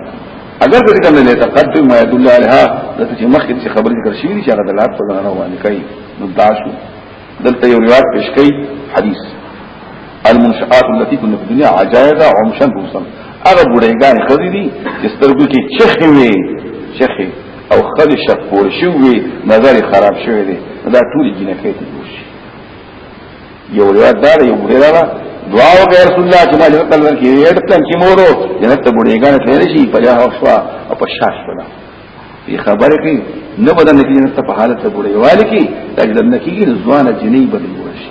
اگر دې کوم نه تقدم ما يدل عليها د چې مخکې چې خبر ذکر شوی دی چې هغه دلالت په زنانه باندې کوي نو دا شو دلته یو روایت پیش کړي حدیث المنشآت التي كنا في الدنيا عجائزة عمشا بوسا هغه بډایګان خزي دي چې سترګو کې چخې وي چخې او خلی شک پور شوی نظر خراب شوی دی دا ټول جنکې ته وشي یو روایت دا یو ډیره دا دعا او رسول الله چې ما له تعالی کې یې ډتم چې مورو جنت ته بډې غاڼه تل شي په جاه او شوا او په شاش ولا په خبره کې نه بدن کې جنت په حالت ته بډې والي کې دا جنت کې ځوان جنې بدل وشي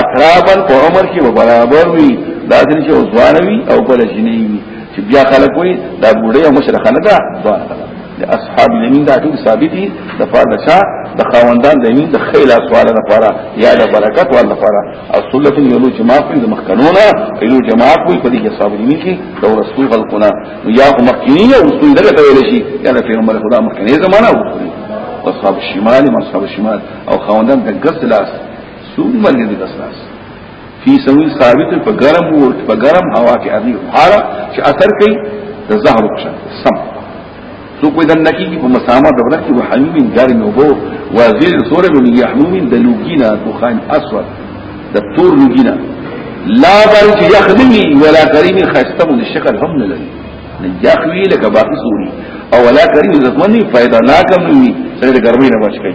اقرابن په عمر کې به برابر وي دا ځنې چې ځوان وي او بل جنې وي چې بیا خلک وي دا بوډۍ او مشره خلک دا ځوان خلک د اصحاب الیمین دا ټول ثابت دي د فرد شا د خواندان د یمین د خیل اسوال نه پاره یا د برکت ول نه پاره او سلت یلو جماعت په مخکنونه یلو جماعت په دې اصحاب الیمین کې د رسول خلقنا یا مخکنی او رسول دغه ته ویل شي یا د پیغمبر خدا مخکنی زمانہ او اصحاب الشمال ما اصحاب الشمال او خواندان د ګس لاس سوم باندې د اساس فی سوین ثابت په ګرم او په ګرم هوا کې اغي حاله چې اثر کوي د زهر وکړه سم سو په دن کې په مسامه د ورکه او حمیم ګرم او بو وزیر سوره من یحموم د لوګینا دخان اسود د تور لوګینا لا برج یخدمی ولا کریم خستم د شکل هم نه لري نه یخوی لکه باقی سوري او ولا کریم زمنی فائدہ لا کم وي سره ګرمي نه بچ کوي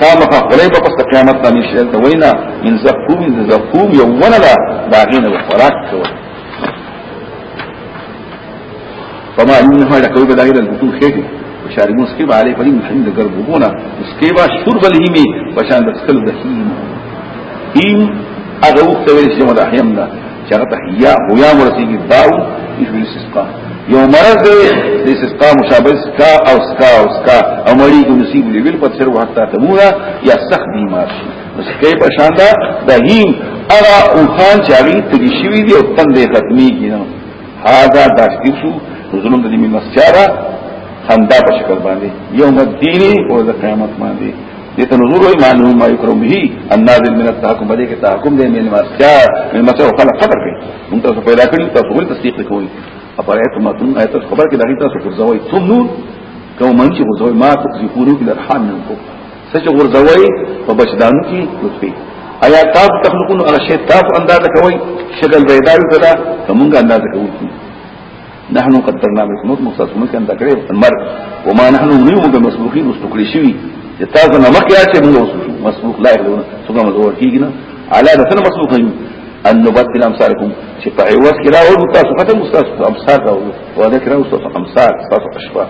خامخا خلی به پس قیامت ته نشي ته وینا من زقوم من زقوم یو ونه دا باغینه خوراک کوي فما انها لکوي به دایره بطون خېږي شاربون سکیبا علی پریم حمد گربونا سکیبا شرب الهیمی بشان دسکل دهیم هیم اغا وقت ویل شما دا حیم دا چې هغه تحیا هو یا مرسیږي باو یشو الاستسقاء یو مرض دی د استسقاء مشابه سکا او سکا او سکا او مریض نصیب لیول په سر وحتا تمورا یا سخت بیمار شي سکه په شان دا د هیم اغا او خان چاوی تګی شوی دی او تندې ختمي کینو هاذا داشتیو شو ظلم د دې مسچارا خندا په شکل باندې یوم الدین او د قیامت باندې دې ته نور وي معنی ما يكرم به النازل من التحكم بده کې تحکم دې من مسکار من مسو خلق قدر کې موږ ته پیدا کړی ته ټول تصدیق کوي اپرایت ما تم ایت خبر کې دغه تاسو ګرځوي ثم نور کوم من چې ګرځوي ما تزيفونو کې الرحمن من کو سچ ګرځوي په بچدانو کې لطفي ایا تاسو تخلقون على شيء تاسو انداز کوي شکل پیدا کړه کومه انداز کوي نحن قدرنا بك موت مختص ملك ان تکړه المر وما نحن نيوم بمسبوقين مستقل شوي چې تاسو نه مکه چې موږ وسوسو مسبوق لا يخلون څنګه مزور کیږي نه علا ده څنګه مسبوق یو ان نبدل امثالكم چې په عوض کې راوړو تاسو ختم تاسو امثال راوړو وذکر تاسو امثال تاسو اشباه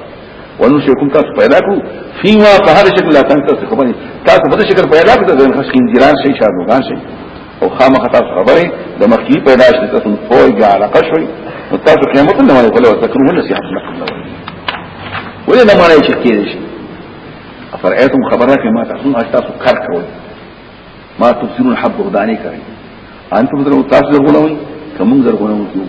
ونشيكم تاسو پیدا کو فيما په هر شکل لا تنګ تاسو خبرې تاسو په شکل پیدا کو د خشک انجران شي شادوغان شي او خامخ تاسو خبرې د مخکی پیدا شي تاسو فوج جعل قشوي نو تاسو قیامت نه وایي ولا تکرهون نصيحت نه قبل ولا نه معنی چې کېږي شي افرئتم خبرات ما تحسن تاسو کار کوي ما تفسرون حب غداني کوي انتم تاسو زرغونه وي کوم زرغونه وي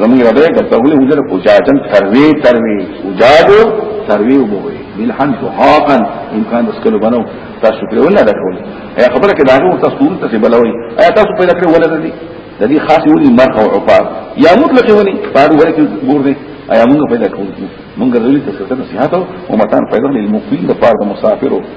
زمون ربه کتهولی حجر اجاجن تروی تروی اجاجو تروی وبوي ملحن دهاقا امکان دسکلو بنو تاسو په ولا دا کول اي خبره کې داغه تاسو ټول ته بلوي اي تاسو په لکه ولا دي د دې خاص ونی مرخ او عفار یا مطلق ونی پاره ورې کې ګور دي اي موږ پیدا کول موږ غوړي ته څه نصيحت او متان پیدا للمقيم د پاره د مسافرو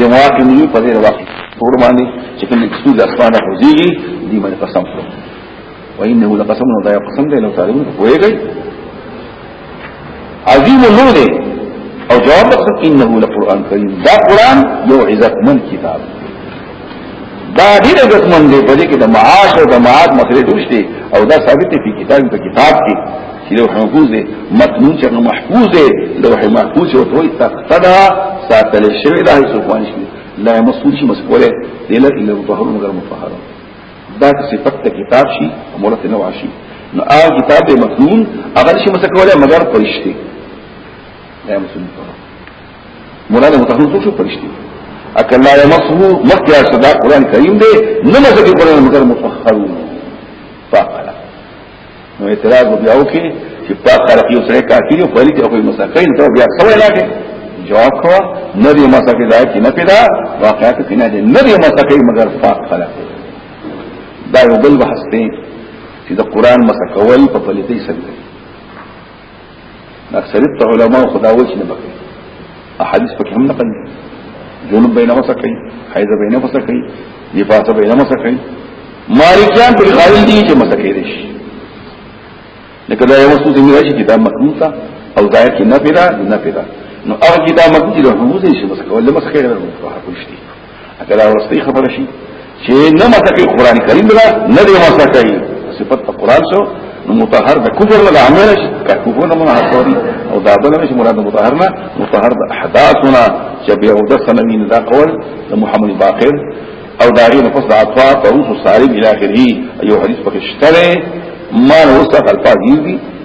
یو واقع نیو په دې واقع ټول باندې چې کوم څه د اسمانه خوځيږي دې باندې قسم کړو وانه لقسم نو دا یو قسم دی نو تعلم ویږي عظیم لو دی او جواب وکړ انه لقران کریم دا قران یو عزت من کتاب دا ډیر عزت من دی په دې کې د معاش او د معاد مسلې دوشته او دا ثابت دی په کتاب کې کتاب کې لوح محفوظ دی متنون چې محفوظ دی لوح محفوظ او توي تقدا ساتل شوی دا هیڅ کوان شي لا مسؤول شي مسؤوله الا الا مطهر مگر مطهر دا صفت ته کتاب شي امورته نو شي نو آ کتاب متنون اگر شي مسکوله مگر پرشتي لا مسؤول مولانا مطهر څه پرشتي اکل لا يمسه مخيا صدا قران کریم دی نه مسکه قران مگر مطهرون نو اعتراض بیا وکړي چې پاک خلک یو سره کافر او پلیت او کوئی مسکین ته بیا سوې لاګي جواب کړو نه دی مسکې دا چې نه پیدا واقعیت کې نه دی نه دی مسکې مگر پاک خلک دا یو بل بحث دی چې د قران مسکول په پلیتۍ سره اکثریت علماء خدا وچ نه بکي احادیث پکې هم نقل دي جنوب بینه وسه کوي حیض بینه وسه کوي نفاس بینه وسه کوي مالکیان په قائل دي چې مسه کوي دي لکه دا یو څه چې راشي کتاب مکروه تا او ظاهر کې نه پیدا نه پیدا نو هغه کتاب مکروه چې د حوزه شي مسه کوي لمسه کوي نه کوي اګه دا ورستي خبره شي چې نه مسکه قران کریم دا نه دی مسکه صفت په قران شو نو مطهر د کفر له عمل شي کفر نه منه کوي او دا بل نه مراد مطهر نه مطهر د احداثنا چې بیا او د سنوین دا قول د محمد باقر او داغی نفس دا عطا طروس و سارب الى آخره ایو حدیث پکشتره ما نوستا خلفا دیو دی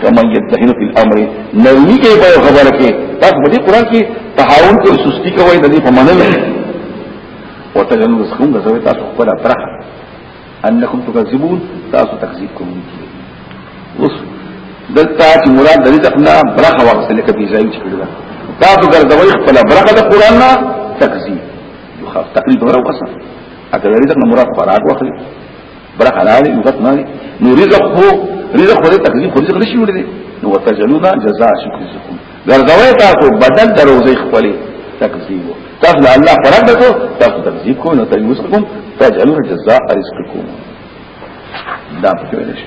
کما یتهنو فی الامر نرمی کې په خبره کې تاسو په دې قران کې تهاون کوي سستی کوي د دې په منل او تجنو رزقون غزوی تاسو خپل اطرح انکم تکذبون تاسو تکذیب کوئ اوس دلته چې مراد د رزق نه برخه ورسې لکه بي ځای چې کړل تاسو ګرځوي خپل برخه د قران نه تکذیب یو خاص تقلید ورو وسه اته رزق نه مراد خوراک واخلي برا حلالي مغت مالي نو رزق هو رزق هو تکلیف خو رزق نشي وړي نو وتجلونا جزاء شکرکم ګرځوي تاسو بدل دروځي خپلې تکذیب تاسو الله فرق دته تاسو تکذیب کو نو تجلونا جزاء رزقکم دا په کې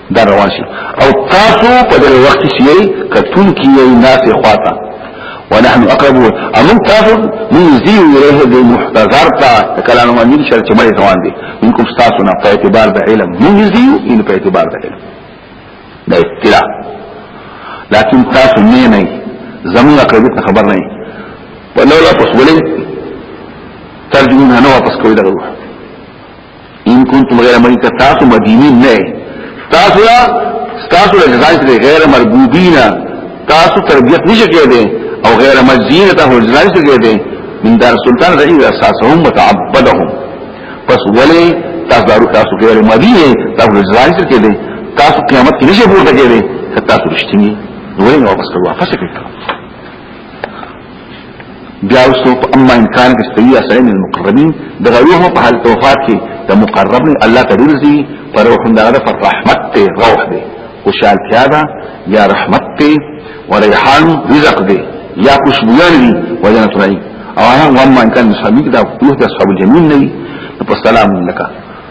دا روان شي او تاسو په دې وخت کې یې کتون کې یې ناس خواته ونحن اقرب امن تاسو من زیو الیه د محتضر تا کلام باندې شر چې مړ روان دي منکم تاسو نه په اعتبار د علم من زیو ان په اعتبار د علم دا اطلاع لكن تاسو نه نه زمون اقربیت خبر نه په لولا پس ولې ترجمه نه واپس کوي دغه ان کنتم غیر مدین تاسو مدینی نه تاسو لا تاسو له ځان سره غیر مرغوبینا تاسو تربیت نشئ کېدی او غیر مجزین ته ځان سره کېدی من دار سلطان رئیس اساسهم متعبدهم پس ولی تاسو دارو تاسو غیر مدینه تاسو ځان سره کېدی تاسو قیامت کې نشئ پورته کېدی تاسو رښتینی نو ولې واپس کړو واپس کړو بیا اوسو په اما امکان کې استوی اصلي من المقربين د روح په حال توفات کې د مقرب الله تعالی رضي پر روح دا د رحمت ته روح دی خوشال کیا دا یا رحمت ته وريحان رزق دی یا خوشبویان دی وجنت رای او هغه وما امکان مصابیق دا روح د اصحاب الجميل نه په سلام لکه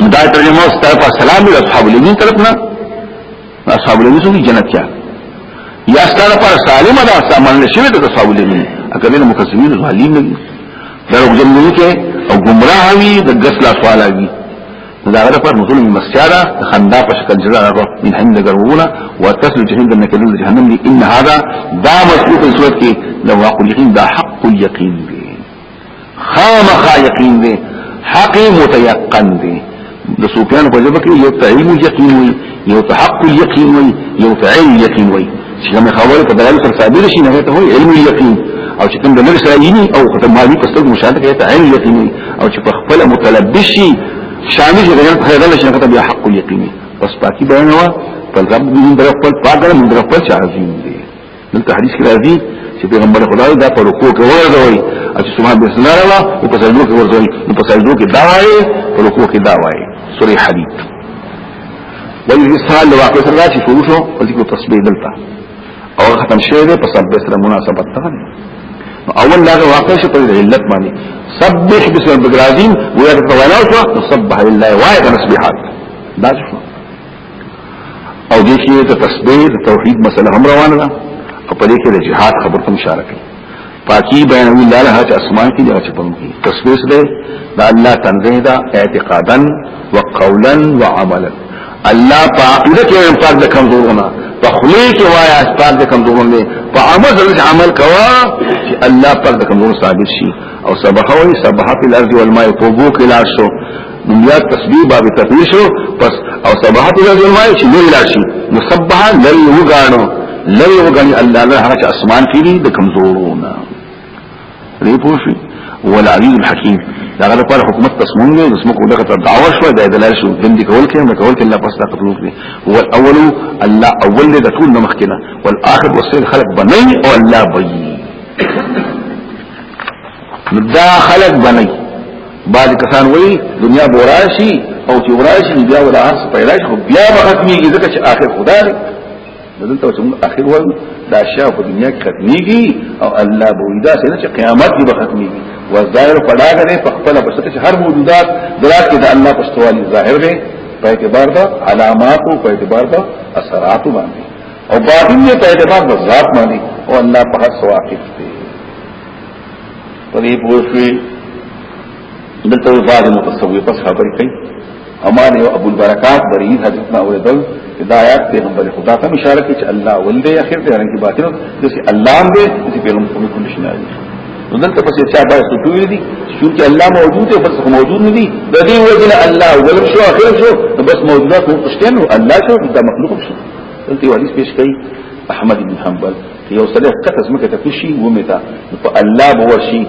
دا ترجمه است طرف السلام له اصحاب اليمين طرفنا اصحاب اليمين سو جنت کیا یا ستاره پر سالم دا سامان نشوي د اصحاب اليمين اګه نه مکسبین ظالم نه دا وګورم کې او گمراه وي د غسل سوال وي دا غره پر نزول من مسیارا خندا په شکل جزا راغو من هند ګرونه وتسل جهنم د نکلو جهنم ان هذا دا مسلوب صورت کې لو واقع یقین دا حق یقین دی خامخا یقین دی حق متيقن دی د سوپیان په جبه کې یو تعلیم یقین وي یو تحق یقین وي یو تعین یقین وي چې کوم خبره په دلایل سره ثابت شي نه ته وي علم یقین او چې کوم د نبی سره یې او خدای مالي په سترګو مشاهده کوي تعین یقین وي او چې په خپل متلبس شي شامل شي غیر خیر الله شنه ته بیا حق یقین پس پاکي بیان وا پر رب دې در خپل پاګر من در خپل چا عظیم دی دلته حدیث کې راځي چې پیغمبر خدای دا په رکوع کې ورغوي چې سبحان بسم الله الله او په سجدو کې ورغوي نو په سجدو کې دا وایي په رکوع کې دا وایي سورې حدید وایي اسهال واقع سره راشي شروع شو او ذکر تسبیح دلته او ختم شوی دی په سبب سره مناسبت ده اول دا واقع شو په علت باندې سبح بسم ربک العظیم ویا ته وینا شو سبح لله وایي تسبیحات دا شو او دې کې د تسبیح د توحید مسله هم روانه ده او په دې کې د جهاد خبر ته اشاره کوي پاکي بیان وی الله له چې اسمان کې د چې پنځه کې تسبیح سره د الله تنزیه دا اعتقادا وقولا وعملا الله پاک دې کې هم پاک د کمزورونه په خلی کې وایا پاک د کمزورونه په عمل سره عمل کوا چې الله پاک د کمزورو ثابت شي او سبحوي سبحات الارض والماء فوق العرش نو بیا تسبیح باب تفویل شو پس او سبحات الله جمعای چې لوی لاشي نو سبح لری وګاڼو لری وګاڼي الله له هغه اسمان کې دي د کمزورونه لري پوښي ولا عزیز الحکیم دا غره پر حکومت تصمیم دی نو سمکو دغه ته دعوه شو د دلال شو دند کول کې نه کول کې الله پس طاقت وکړي هو الاول الله اول دې ټول نه مخکنه والاخر وسیل خلق بنئ او الله بي دا خلق بنای بعض کسان وی دنیا بوراشی او چې وراشی بیا ولا هر څه پیدا شي بیا به ختميږي ځکه چې آخر خدا دی دلته چې موږ آخر وایو دا شیا په دنیا کې ختميږي او الله به ودا سره چې قیامت کې به ختميږي وظاهر پډاګه نه په خپل بسته چې هر موجودات درات کې د الله په استوالي ظاهر دی په اعتبار دا علامات او په اعتبار دا اثرات باندې او باطن په اعتبار د ذات باندې او الله په هر څه واقف دی په دې پوښوي دلته بعض متصوفه خبرې کوي امان یو ابو البرکات بری حضرت نا اوریدل هدایت پیغمبر خدا ته اشاره کوي چې الله ول دی اخر ته رنګ باطن دسی الله دی چې پیغمبر کوم کوم شنه دی نو دلته پس چا دا سټوي دي چې الله موجود دی بس موجود نه دی د دې وجه الله ول شو اخر شو بس موجودات مو پښتنو الله شو د مخلوق شو دلته یو حدیث پیش کوي احمد بن حنبل یو سړی کته زمکه ته کشي ومه تا په الله باور شي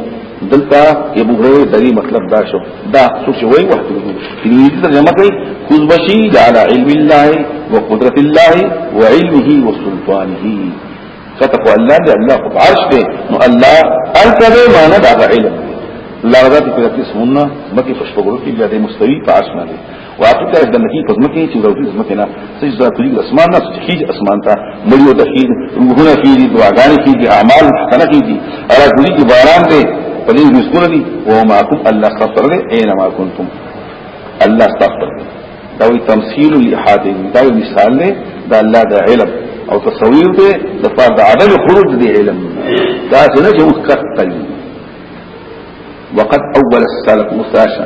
دلته ابو هريره دغه مطلب دا شو دا څه شي وای وخت دې دې ترجمه کوي کوز بشي على علم الله وقدرت الله وعلمه وسلطانه فتقو الله دې الله خو عرش دې نو الله الکبه معنا دا علم الله رضا دې په تاسو مونږه مکه خوشبو ګورتي بیا دې مستوي په عرش باندې واقع کړه د نبی په ځمکه چې راوځي ځمکه نه سجده زړه کوي اسمان نه چې هیڅ اسمان ته مړیو د هیڅ روحونه کې دي دعاګانې کې دي اعمال حسنه کې دي اړه کوي چې باران دی په دې رزقونه دي او ما کوم الله خسر دی اين ما كنتم الله استغفر دا وی تمثيل الاحاده دا یو مثال دی دا الله د علم او تصویر دی د فرض عدم خروج دی علم دا څنګه چې وکړل وقد اول السلف مستاشا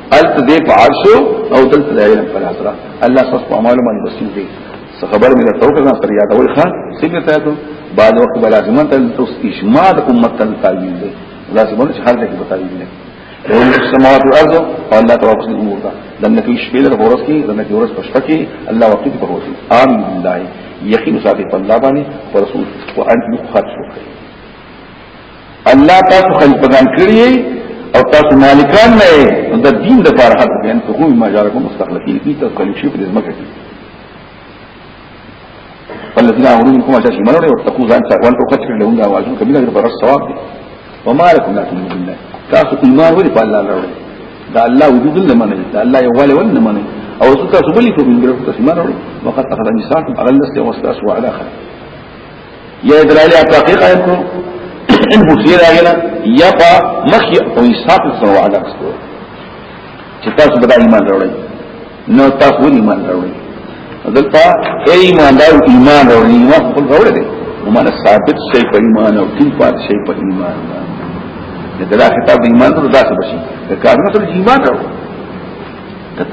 الت دې په عرش او دلته د علم پر حضرت الله سبحانه په اعمالو باندې بسیط دی څه خبر مې ته وکړم پر یاد وای ښا څنګه ته ته بعد وخت بل لازمه ته اوس اجماع د امت ته تعین دی لازمه چې هر ځای کې تعین دی ولو السماوات والارض فالله تبارك الامور دا لم نكن شبيل الغورس کی لم نكن ورس پشپا کی الله وقتی پر ہوتی آمین بالله یقین صادق الله باندې ورسول وانت مخاطب الله تاسو خلیفګان کړی او تاسو مالکان نه یې د دین د فار حق بیان ته کوم ما جارکم مستخلفین کی تاسو خلیفہ شي په دې ځمکه کې والذین امروا منکم اجر ایمان او تقوا ځان ته وان ټوکټ کړل هم دا واجب کبیره د پر ثواب دی وما لكم لا تؤمنون بالله تاسو ایمان ولې په الله لرئ دا الله وجود نه منل دا الله یو والي ول نه منل او تاسو بلی ته موږ تاسو ایمان ورو وقت اخذ میثاق اغلس او استاس وعلى خير یا دلائل یا تاقی قائم کرو ان مفسیر آگینا یا پا مخی او انصاف سره وعده کستو چې تاسو بدا ایمان راوړی نو تاسو ول ایمان راوړی دلته ای ایمان دا ایمان راوړی ایمان خپل راوړی دی نو معنی ثابت شي په ایمان او ټینګ پات شي په ایمان باندې دا خطاب ایمان ته داسې بشي دا کار نه ټول ایمان راوړي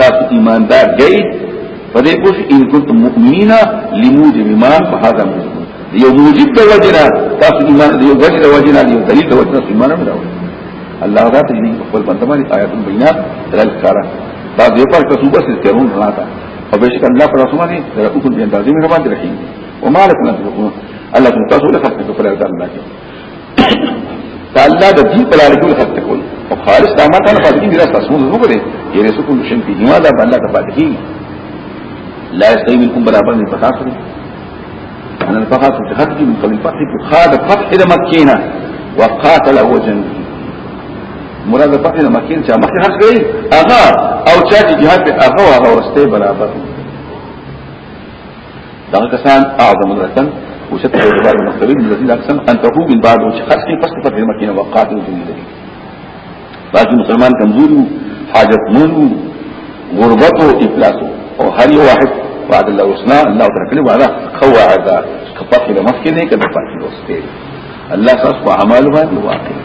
تاسو ایماندار دی په دې پوښ ان کنتم مؤمنین لموجب ما فهذا موجب یو موجب د وجنا تاسو ایمان دی یو وجه د وجنا دی دلیل د وجنا ایمان نه راوړي الله ذات دې خپل بنده باندې آیات بینات دلال کارا دا دې پر کسو بس ترون نه تا او بشک الله پر رسول باندې د رؤوف الاندازې مهربان رحیم وما لكم ان تقولون الله تاسو له خلق په پرې ځان نه دا الله د دې په لار کې خط کول او خالص دا ماته نه پاتې دي راځه سمون زو کړي یې رسو کوم شي په دیما دا الله ته پاتې کیږي لا یستوی منکم برابر نه پتا کړی انا الفقط تخرج من قبل الفتح خاد فتح الى مكينه وقاتل هو جنبه مراد فتح الى مكينه چې مخه خرج کړي اغا او چا چې جهاد په اغا او اغا ورسته برابر دا کسان اعظم الرسن وشد الرباء المختبر من الذين اقسم ان تقوم من بعد وش خاص کې پس په دمه کې وقات او دنیا دي باقي مسلمان کمزور حاجت مون غربت او افلاس او هر یو واحد وعد الله وسنا الله ترکلی وعده خو وعده کپه کې مخ کې نه کله پاتې وسته الله تاسو په اعمال باندې واقع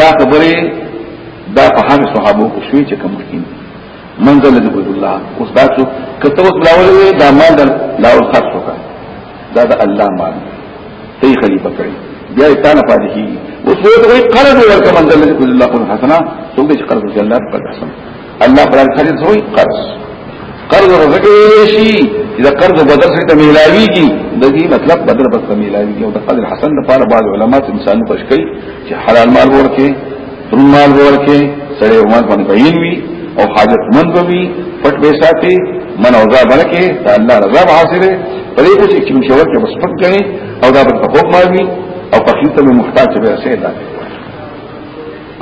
دا خبره دا په هغه صحابه کو شوي چې کوم کې منزل الذي يريد الله اوس دا چې کته اوس بلاولې دا مال دا لا او خرج وکړه دا د الله مال ته خلیفہ کړی بیا یې تعالی پاتې کی اوس وې دوی قرض ورکړه منزل الذي يريد الله قل حسنا څوک چې قرض ورکړي الله په حسن الله پر خرج سوې قرض قرض ورکړي شي اذا قرض بدر سره ملاويږي د دې مطلب بدر بس ملاويږي او د قدر حسن لپاره بعض علما انسان پښکې چې حلال مال ورکړي رمال ورکه سړی رمال باندې بین وی او حاجت من بوي پټ به ساتي من او ځا برکه دا الله رضا به حاصله پرې کو چې کوم شوه کې بس پټ کړي او دا په حکم باندې او په خیته به محتاج به رسې دا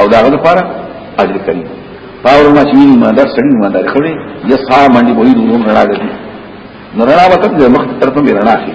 او دا غل لپاره اجر کوي پاور ما چې ما دا سړی ما دا خوري یا سا باندې وې دوه نه راځي نو رڼا وخت د مخ طرفه رڼا اخلي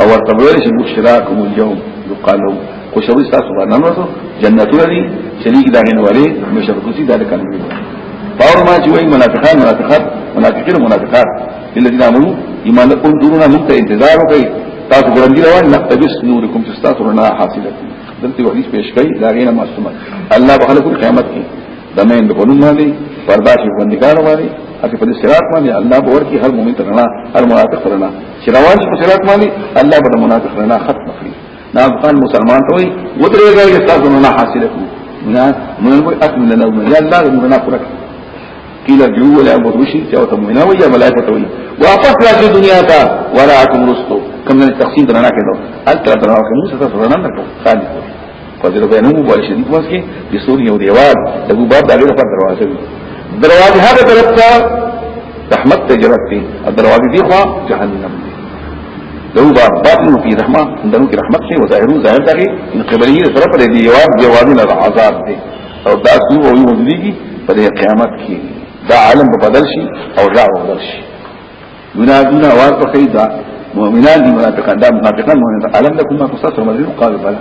او ورته ویل شي مشراکم اليوم یقالو خو شوي تاسو باندې نو جنتو لري شریک دا غن ولي مشرکوسی دا کار کوي باور ما چې وایي منافقان منافقات منافقین منافقات الذين امنوا ایمان لكم دورنا مونږ ته انتظار وکړي تاسو ګرندي روان نه تبس نورکم چې تاسو رڼا حاصله دلته یو حدیث پیش کړي دا غینه معصومه الله په خلکو قیامت کې دمه د قانون باندې پرداشي باندې کار باندې اته په صراط باندې الله باور کې هر مؤمن ترنا هر منافق ترنا چې روان شي په صراط باندې الله به منافق نه ختم کړي دا افغان مسلمان ته وي ودرېږي چې تاسو نه حاصله کوي نه موږ وي اكمل لنا يا الله موږ پوره قيل جو ولا ابو رشي چې او ته موږ نه وي يا ملائکه ته وي واپس راځي دنیا ته وراكم رستو کوم نه تقسیم درنه کېدو الته درنه کوم څه ته درنه کړو خالي فضل بینهم وبال شدید وس کې د سور یو دیوال د ګوبار د لري پر دروازه وي دروازه هغه طرف ته رحمت ته جرت دي او دروازه دی خو جهنم دي دو بار باطن فی رحمه اندنو کی رحمت شي وظاهرو ظاهر دغه ان قبلیه سره پر دی یواب جوابی نه عذاب دي او دا سو او یو دي په قیامت کې دا عالم بدل شي او دا بدل شي منافقون اواز پکې دا مؤمنان دي منافقان دا منافقان مؤمنان علم لكم ما قصص رمضان قالوا بلى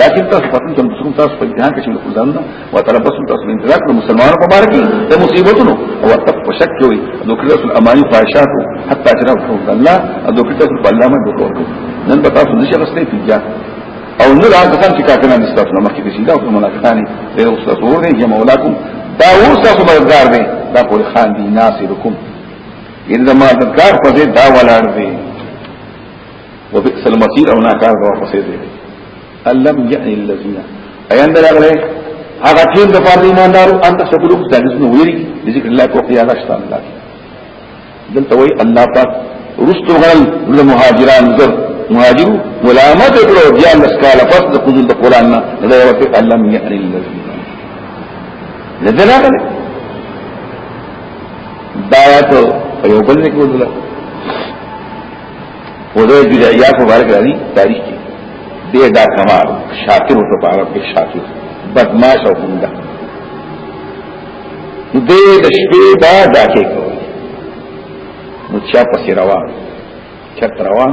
لكن تاسو په کوم څه تاسو په امتحان کې شنو ځانونه او تربصوا تاسو من ذات مسلمانانو په باره کې د مصیبتونو او تک په شک کې نو کله رسول اماني خواهشات حتی اجرب الله او د کتاب په الله باندې وکړو نن په تاسو نشه رسته پیږه او نه راځه څنګه چې کافرانو استاسو نه مخکې شي دا او منافقان دې او استاسو ورنه یا مولاکم دا اوس تاسو بردار دي دا په خان دي ناصرکم ان زما د کار په دې دا ولاړ دی او بئس المصير او ناکار دا په دې الم يعني الذين ايان دراغله هغه ټیم د فرض ایماندارو ان تشکلو ځانګړي نو ویری ذکر الله کو قیاده شته الله دلته وی الله پاک رستو غل له مهاجران زر مهاجرو ملامت کړو بیا مسکال پس د قذل د قران نه دا یو ته الم يعني الذين لدلاغله دا آیات یو بل نه کوي دلته وزه بدعیات مبارک راځي تاریخ کې دې دا کمال شاکر او تبارک کې شاکر بدمعاش او ګنده دې د شپې با ډاکې کوي نو چا پسې روان چا روان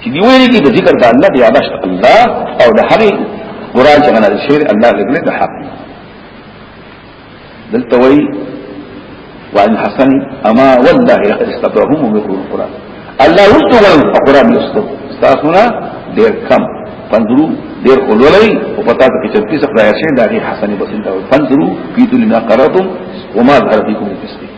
چې دی ویلي کې د ذکر د الله بیا بشت الله او د هغه قران چې غنل شي الله غوړي د حق دلته وی وعن حسن اما والله لقد استبرهم من القران الله وستو غل القران يستو استاسونا ډیر کم فندرو ډیر خلولای او پتا ته چې څه خدای شي دا غي حسن بسنده فندرو پیتو لنا قراتم وما ظهر فيكم الفسق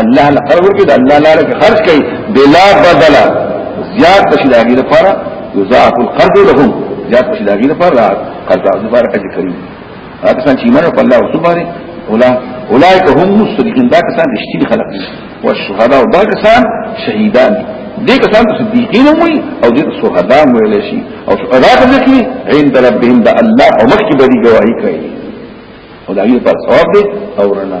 الله له خلق ورکی دا الله لاره کې خرج کوي بلا بدل زیات شي دا غیر لپاره یضاعف القرض لهم زیات شي دا غیر لپاره قرض لپاره اجر کوي هغه څنګه چې ایمان په الله او سبحانه اولا اولئک هم مصدقین دا کسان رښتیني خلق دي او شهدا دا کسان شهیدان دي دې کسان ته صدیقین وي او دې ته شهدا ویل شي او شهدا ته ځکه عند ربهم دا الله او مخکې به دي گواہی کوي او دا یې پر ثواب دي او رڼا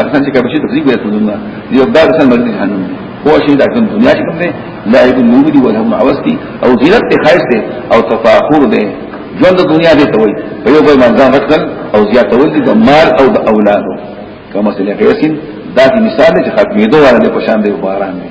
اکثر چې کبشي تفسیر وي ته نه یو دار سره مرګ جهنم هو شي دا کوم دنیا کې کوم دی لا یکن نومدي ولا هم عوستي او زینت ته خاص دی او تفاخر دی ژوند دنیا دې ته وي په یو بل باندې غټل او زیاتول دي د مال او د اولادو کما سره قیاسین دا مثال چې ختمېدو ولا د پشان دی باران دی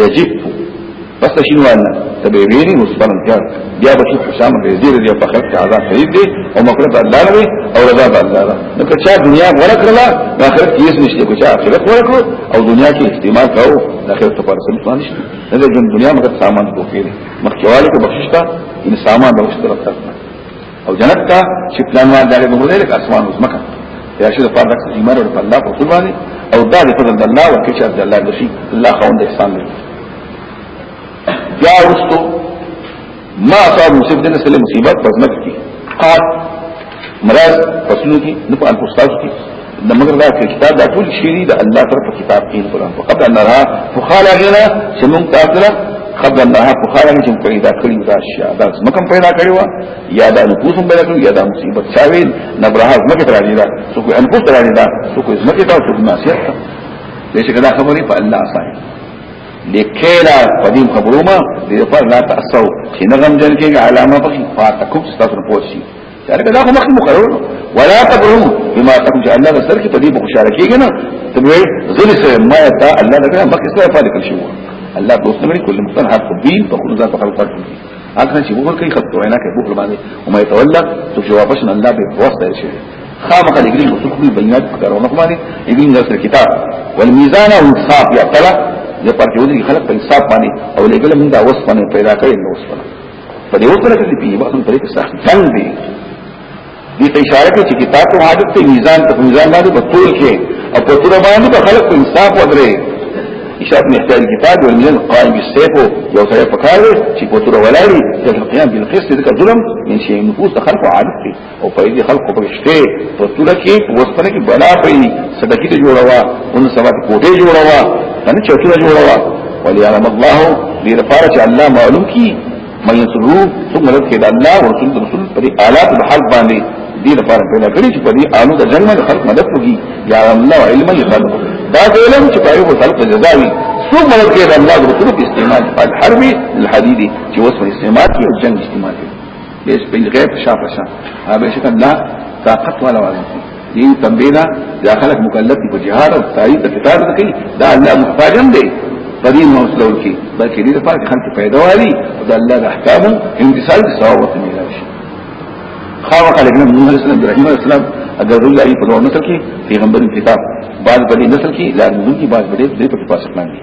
يجب بس شنو انا تبيبيني مصبر الجار بیا بچو حسام غزیر دی په خلق عذاب شدید دی او مقلب الله دی او رضا الله دی نو که چا دنیا ورک کړه نو آخرت کې هیڅ نشته که چا آخرت ورک او دنیا کې استعمال کاو نو آخرت ته پر سم ځان نشته نه د دنیا مګر سامان کوفي مخکواله کې بخشش تا ان سامان بخشش ترته او جنت ته چې پلان وال دغه به ولې اسمان او زمکه یا شي د پاره د ایمان او الله په ټول باندې او دا د فضل الله او کچا د الله نشي الله خوند احسان لري یا ورستو ما صاحب مصیب دې سره مصیبت پزمک کی قات مرض فصلو کی نه په انفساسو کی د مگر دا چې کتاب دا ټول شری د الله طرف کتاب کې قرآن په قبل نرا فخاله غنا چې موږ تاسو قبل نرا فخاله چې پیدا کړی دا شیا دا مکم پیدا کړی و یا دا نفوسم پیدا کړی یا دا مصیبت چاوي نبره مکه تر دې دا سو کوئی انفس تر دې دا سو کوئی مکه دا سو ناسیت دا دې چې دا خبرې په الله صاحب لیکلا قدیم خبرو ما دې پر لا تاسو چې نغم جن کې علامه پکې فاتکم ستاسو پوښي یعنی دا خو مخکې مقرر ولا تبرم بما تم چې الله سر کې په دې بخشاره کېږي نه ته وې ځل سره ما تا الله دغه مخکې سره فعال کړی شو الله دوست نه کول مختن حق دین په خپل ذات خلق ورکړي اګه چې وګور کوي خط وینا کوي بوخل باندې او ما يتولى تو جواب شنه الله به واسطه شي خامخ دګری رسول کوي بینات کارونه کوي دین د کتاب والميزان والانصاف یا تعالی د پرچودي خلق په انصاف باندې او لګل موږ دا وسپنه پیدا کړي نو وسپنه په دې وکړه کې په یوه خپل طریقې سره ځان دی دې ته اشاره کوي چې کتاب ته حاجت ته میزان ته میزان باندې په ټول کې او په ټول باندې په خلق په انصاف ودرې اشاره نه احتیاج کتاب او میزان قائم بالسيف یو سره پکاره چې په ټول ولاري د قیام بالقسط د ظلم ان شي نفوس خلق عادت او په دې خلکو په شته په تور کې په وسپنه کې بنا پي صدقې ته جوړوا ان سبا کوټه جوړوا کنه چوتره جوړوا وليعلم الله دې لپاره چې الله معلوم کی مې سرو ثم رد کې د الله او رسول رسول پر آلات الحرب باندې دې لپاره پیدا کړی چې په دې آلو د جنگ باندې خلق مدد وکړي یا الله علم الغلب دا علم چې پایو په خلق جزاوي ثم رد کې د الله او رسول په استعمال الحرب الحديدي چې وسو استعمال کې او جنگ استعمال کې بیس پین غیب شاپا شا آبیشک اللہ طاقت والا والا کی دین تنبینا دا خلق مکلف کی بجہار و تاریخ دا کتاب دا کی دا اللہ مختاجم دے قدیم موصلون کی بلکہ دیر پاک خلق پیدا والی و دا اللہ دا احکامو انتصال دا سوا وقت میلا شا خواہ خلق نبی محمد صلی اللہ علیہ وسلم اگر روی آئی پر نسل کی پیغمبر کتاب بعض بڑی نسل کی لازمون کی بعض بڑی دیر پر پاس اکلان دی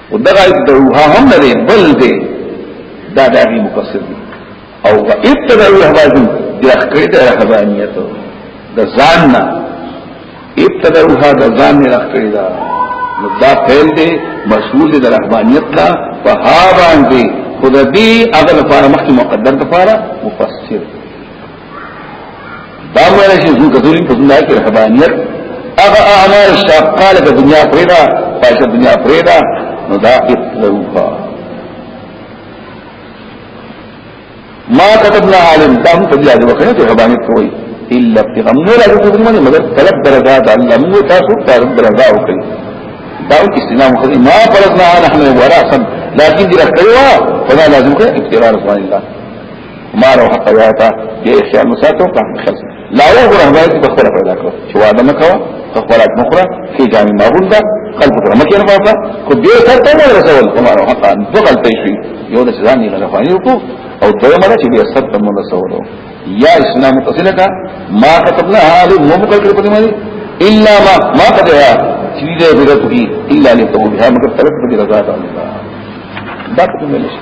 او دغه دوها هم نه دی بل دی دا د هغه مفسر دی او په ابتدا یې حوازم د اخکې د رهبانیت د ځان نه ابتدا وها د ځان نه اخکې دا نو دا فعل دی مسئول دی د رهبانیت لا په ها باندې خود دې هغه لپاره مخکې مقدر لپاره مفسر دی دا مې راشي زو کتلی په دنیا کې رهبانيت هغه اعمال شاقه لکه دنیا پرېدا پښه دنیا پرېدا نو دا اتلوها ما كتبنا عالم دام تبیا دی وکړه ته رهبانيت کوي الا ابتغاء من لا تقدمني مگر طلب درجات الله مو تاسو طلب درجات وکړي دا استنام خو ما فرضنا نحن وراسا لكن دي رکړوا فلا لازم کې ابتغاء رضوان الله مارو حق یاتا کې خیال مساتو کا خلص لا و رهبایت په خپل پیدا کړو چې واده مکو خپل مخره کې جامع معقول ده خلق پر مکه نه پاتہ کو دې سره ته رسول مارو حق ان دغل پیشي یو د ځان نه غلفانی کو او دویمه چې بیا سب تم رسولو یا اسلام متصله کا ما كتبنا هذا الممكن کې په دې معنی الا ما ما قد يا چې دې بدعت کی الا لتوبه مگر طرف دې رضا ده دا کومه نشي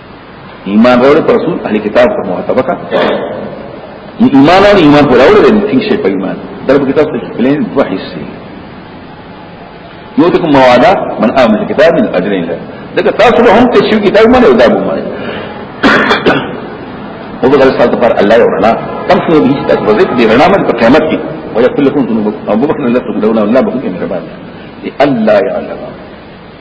ایمان راوړې پر رسول اهل کتاب په محتبه کا ایمان او ایمان پر راوړې دې ټینګ شي په ایمان درب کتاب ته پلان دوه حصے یوتکم موادا من آمن کتاب من اجر الله دغه تاسو به هم تشو کتاب باندې او دا به باندې او دغه ساتو پر الله او الله تم څه دې تاسو به دې رڼا باندې په قیامت کې ويغفر لكم ذنوبكم ابو بكر الله تقول لولا الله بكم من عباد الله يعلم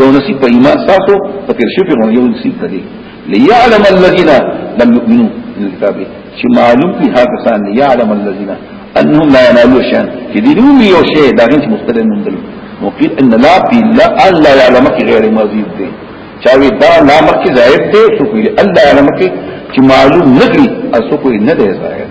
یو نصیب په ایمان تاسو په تیر شي په یو نصیب ته دی ليعلم الذين لم يؤمنوا بالكتاب چې معلوم دي هغه سان ليعلم الذين انهم لا ينالوا شيئا چې دې نو یو شی دا غنځ مختلف نه دي وقيل ان لا بالله الا يعلمك غير مزيد دي چاوي دا لا مکه زائد دي څوک الله يعلمك چې معلوم نکړي اسو کوئی نه دی زائد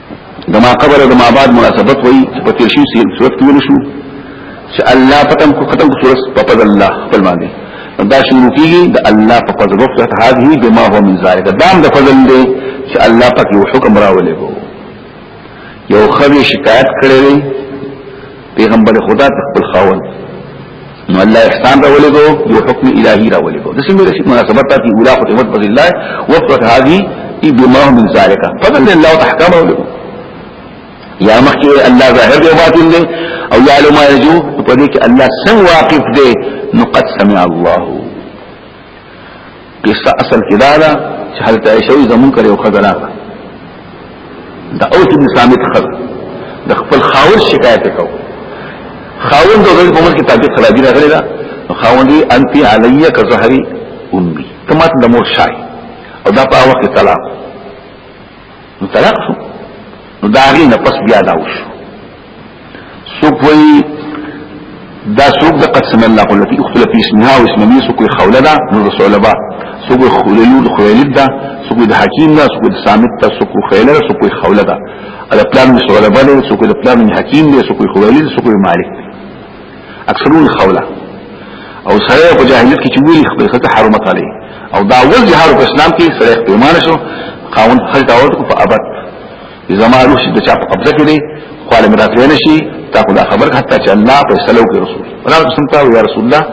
د ما قبل او د ما بعد مناسبت وي چې په تیر شي صورت کې ونشو چې الله پتم کو ختم کو صورت په فضل الله خپل باندې دا شروع کیږي د الله په فضل وخت هذه بما هو من ذلك دام د فضل دی چې الله پاک یو حکم راولې وو یو خبي شکایت کړې پیغمبر خدا ته خپل خاون نو الله احسان را ولګو یو حکم الهی را ولګو د سیمه رشید مناسبت ته اولا خو قیمت فضل الله وفقت هذه بما من ذلك فضل الله تحکم ولګو یا مخکې الله ظاهر دی باطن دی او یا لو ما یجو په دې کې الله څنګه واقف دی نو قد سمع الله قصه اصل کې دا ده چې حضرت عائشہ زمون کړي او خدرا دا اوس بن ثابت خد د خپل خاور شکایت کو خاوند د دوی په مخ کې تعبیر خرابي راغلی دا خاوند انت علی کظهری امي تمات د مور شای او دا په وخت طلاق نو طلاق شو نو دا غي نه پس بیا دا وشو سوق وی دا سوق د قد سمع الله التي اختلف في اسمها واسم مين سوق خوله دا نو رسول با سوق خوللو د خویلد دا سوق د حکیم دا سوق د سامت دا سوق خویله دا سوق خوله دا د پلان رسول با سوق د پلان حکیم دا سوق خویلد سوق مالک اکثرون خوله او سره په جاهلیت کې چې ویل خپل خطه حرمت علی او دا ول جهار په اسلام کې سره احتمال شو قاون خل داوت کو په ابد زمانو چې د چا په قبضه کې دی خو له مراد نه شي تا خو دا خبر حتی چې الله په سلو کې رسول الله رسول الله یا رسول الله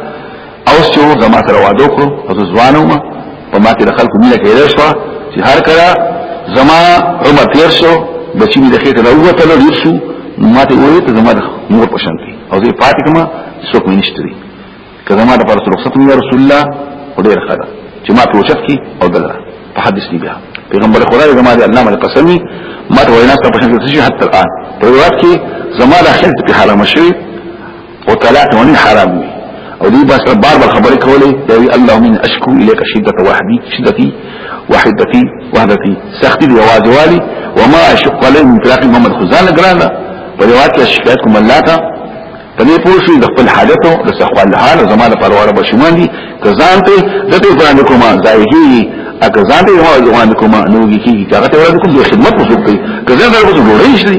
او چې و زما سره واده وکړو او زه ځوان وم په ما کې د خلکو مینه کېده شو چې هر کله زما عمر تیر شو بچی مې د خېټه راوته له ډیر شو ما ته وې ته زما د مور په شان او زه پاتې کما څوک مې نشته دي که زما د پر رخصت مې رسول الله او ډیر خدا چې ما په وچت کې او دلته په حدیث دی بیا پیغمبر خدا دې زما دې الله مې قسمي ما ته وینا څه په شان کې حتی الان په روایت کې زما د خېټه په حاله مشي او طلاق ونی حرام وي او دې بس بار بار خبرې کولې دا وی الله من اشکو الیک شدت وحدی شدتی وحدتی وحدتی سختی دی आवाज والی وما اشق علی من طلاق محمد خزان ګرانا په روایت کې شکایت کوم الله ته په دې پوه شو د خپل حالت او د سخوال حال زمانه پرواړه بشمان دي کزان ته د دې قران کومه ځایږي اګه ځان ته یو ځوان کومه نوږي کیږي هغه ته ورته کوم خدمت وکړي کزان ته ورته جوړې شي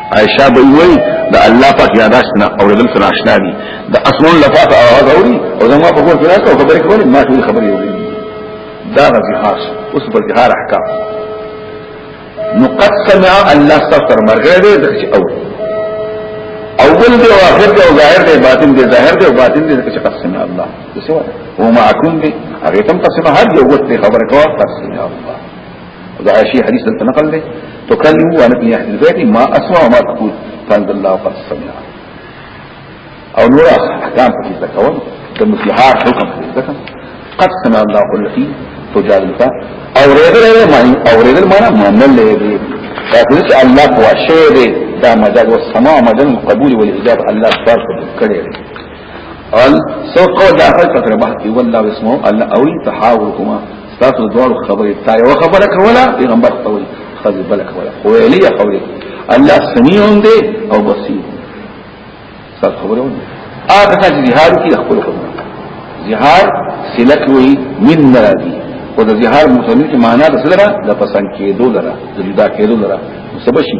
عائشہ به وی د الله پاک یاداشت نه او دل سره آشنا دي د اسمان لفات اواز اوري او زما په کور کې راځي او خبرې کوي ما ټول خبرې اوري دا غزي خاص اوس په ظهار احکام نو قد سمع الله استغفر مرګره دې د چې اول اول دی او اخر دی او ظاهر دی باطن دی ظاهر دی او باطن دی چې قد سمع الله څه وایي وما اكون دي هغه تم قسم هر یو وخت خبر کوه قد سمع الله دا شی حدیث دلته نقل دی تو کلی هو ان ابن اهل البيت ما اسمع ما تقول فان الله قد سمع او نور احکام په ذکر کول د مصلحات حکم په ذکر قد سمع الله التي تجادلك او رېدل معنی او رېدل معنی منل دی کافر چې الله په واشه دی دا مجاز والسماع مجاز القبول والاجابه الله تعالی کړی قال سوق دا حق تر بعد دی والله اسمه الله او تحاوركما تاسو دوار خبرې تا یو خبره کوله پیغمبر ته وي خذ بل کوله خو الی قوله الله سميع دی او بصير تاسو خبره ونه هغه چې جهاد کې خپل خبره جهاد سلک وي من نرادي او د جهاد مصنف معنا د سره د پسند کېدو لره د جدا کېدو لره سبشي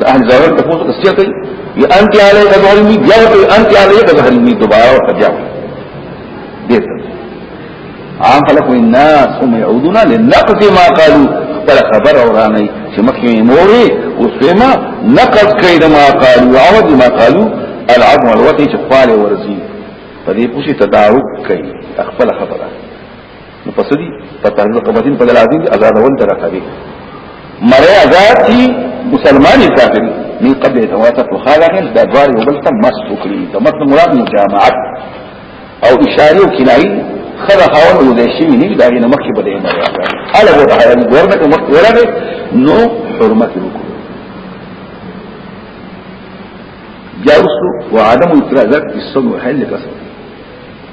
دا اهل ظاهر ته پوښتنه څه کوي یا انت علی ظالمی بیا ته انت علی ظالمی دوباره تجاو دې عام خلق الناس هم يعودون لنقض ما قالوا خپل خبر اورانه چې مخکې موري او سما نقض کید ما قالوا عوض ما قالوا العظم الوقت چې خپل ورزي په دې پوښي تدارک کوي خپل خبره نو پس دي په تنظیم قبطین په لازم دي آزاد ول تر کوي مړی آزاد شي مسلمان یې کافر من قبل تواتت وخالقا دا دوار یو بل ته مس وکړي د مت مراد مجامعت او اشاره او کنایي خدا خاون او دیشی نه دا نه مخکې بده نه راځي اله وو حیران ورنه کوم ورنه نو حرمت وکړو بیا وسو وعدم اترازات الصوم وحل قسم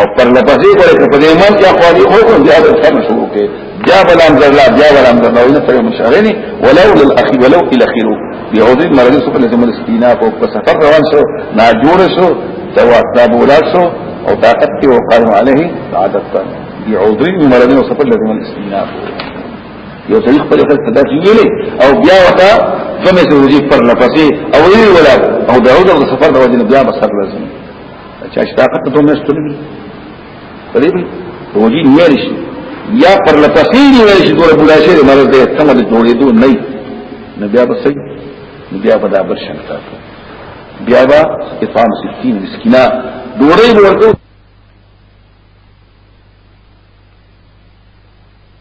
او پر لپسې پرې په دې مال کې اقوالي خو کوم بیا به سم شروع کې بیا به لام درلا بیا به لام درلا ونه ترې مشارني ولو للاخي ولو الى خيرو دی او دې مرګ سو په لزم الاستینا کو په سفر روان شو نا جوړ شو توا تابولا شو او طاقت کې وقال عليه عادت دی او دې مرګ سو په لزم الاستینا کو یو سړي خپل خپل ته داسې ویلې او بیا وتا کومه څه وځي پر نفسي او وی ولا او دا او د سفر د وجه بیا بسر لازم چې چې طاقت ته مې ستوري قریب وږي نه لشي یا پر لپسې دی ویل شي ګوره بوډا شي مرز دې څنګه د جوړېدو نه نه بیا به سي بیا به دا بل شنکتا بیا به اطعام 60 مسکینا ډوړې ورته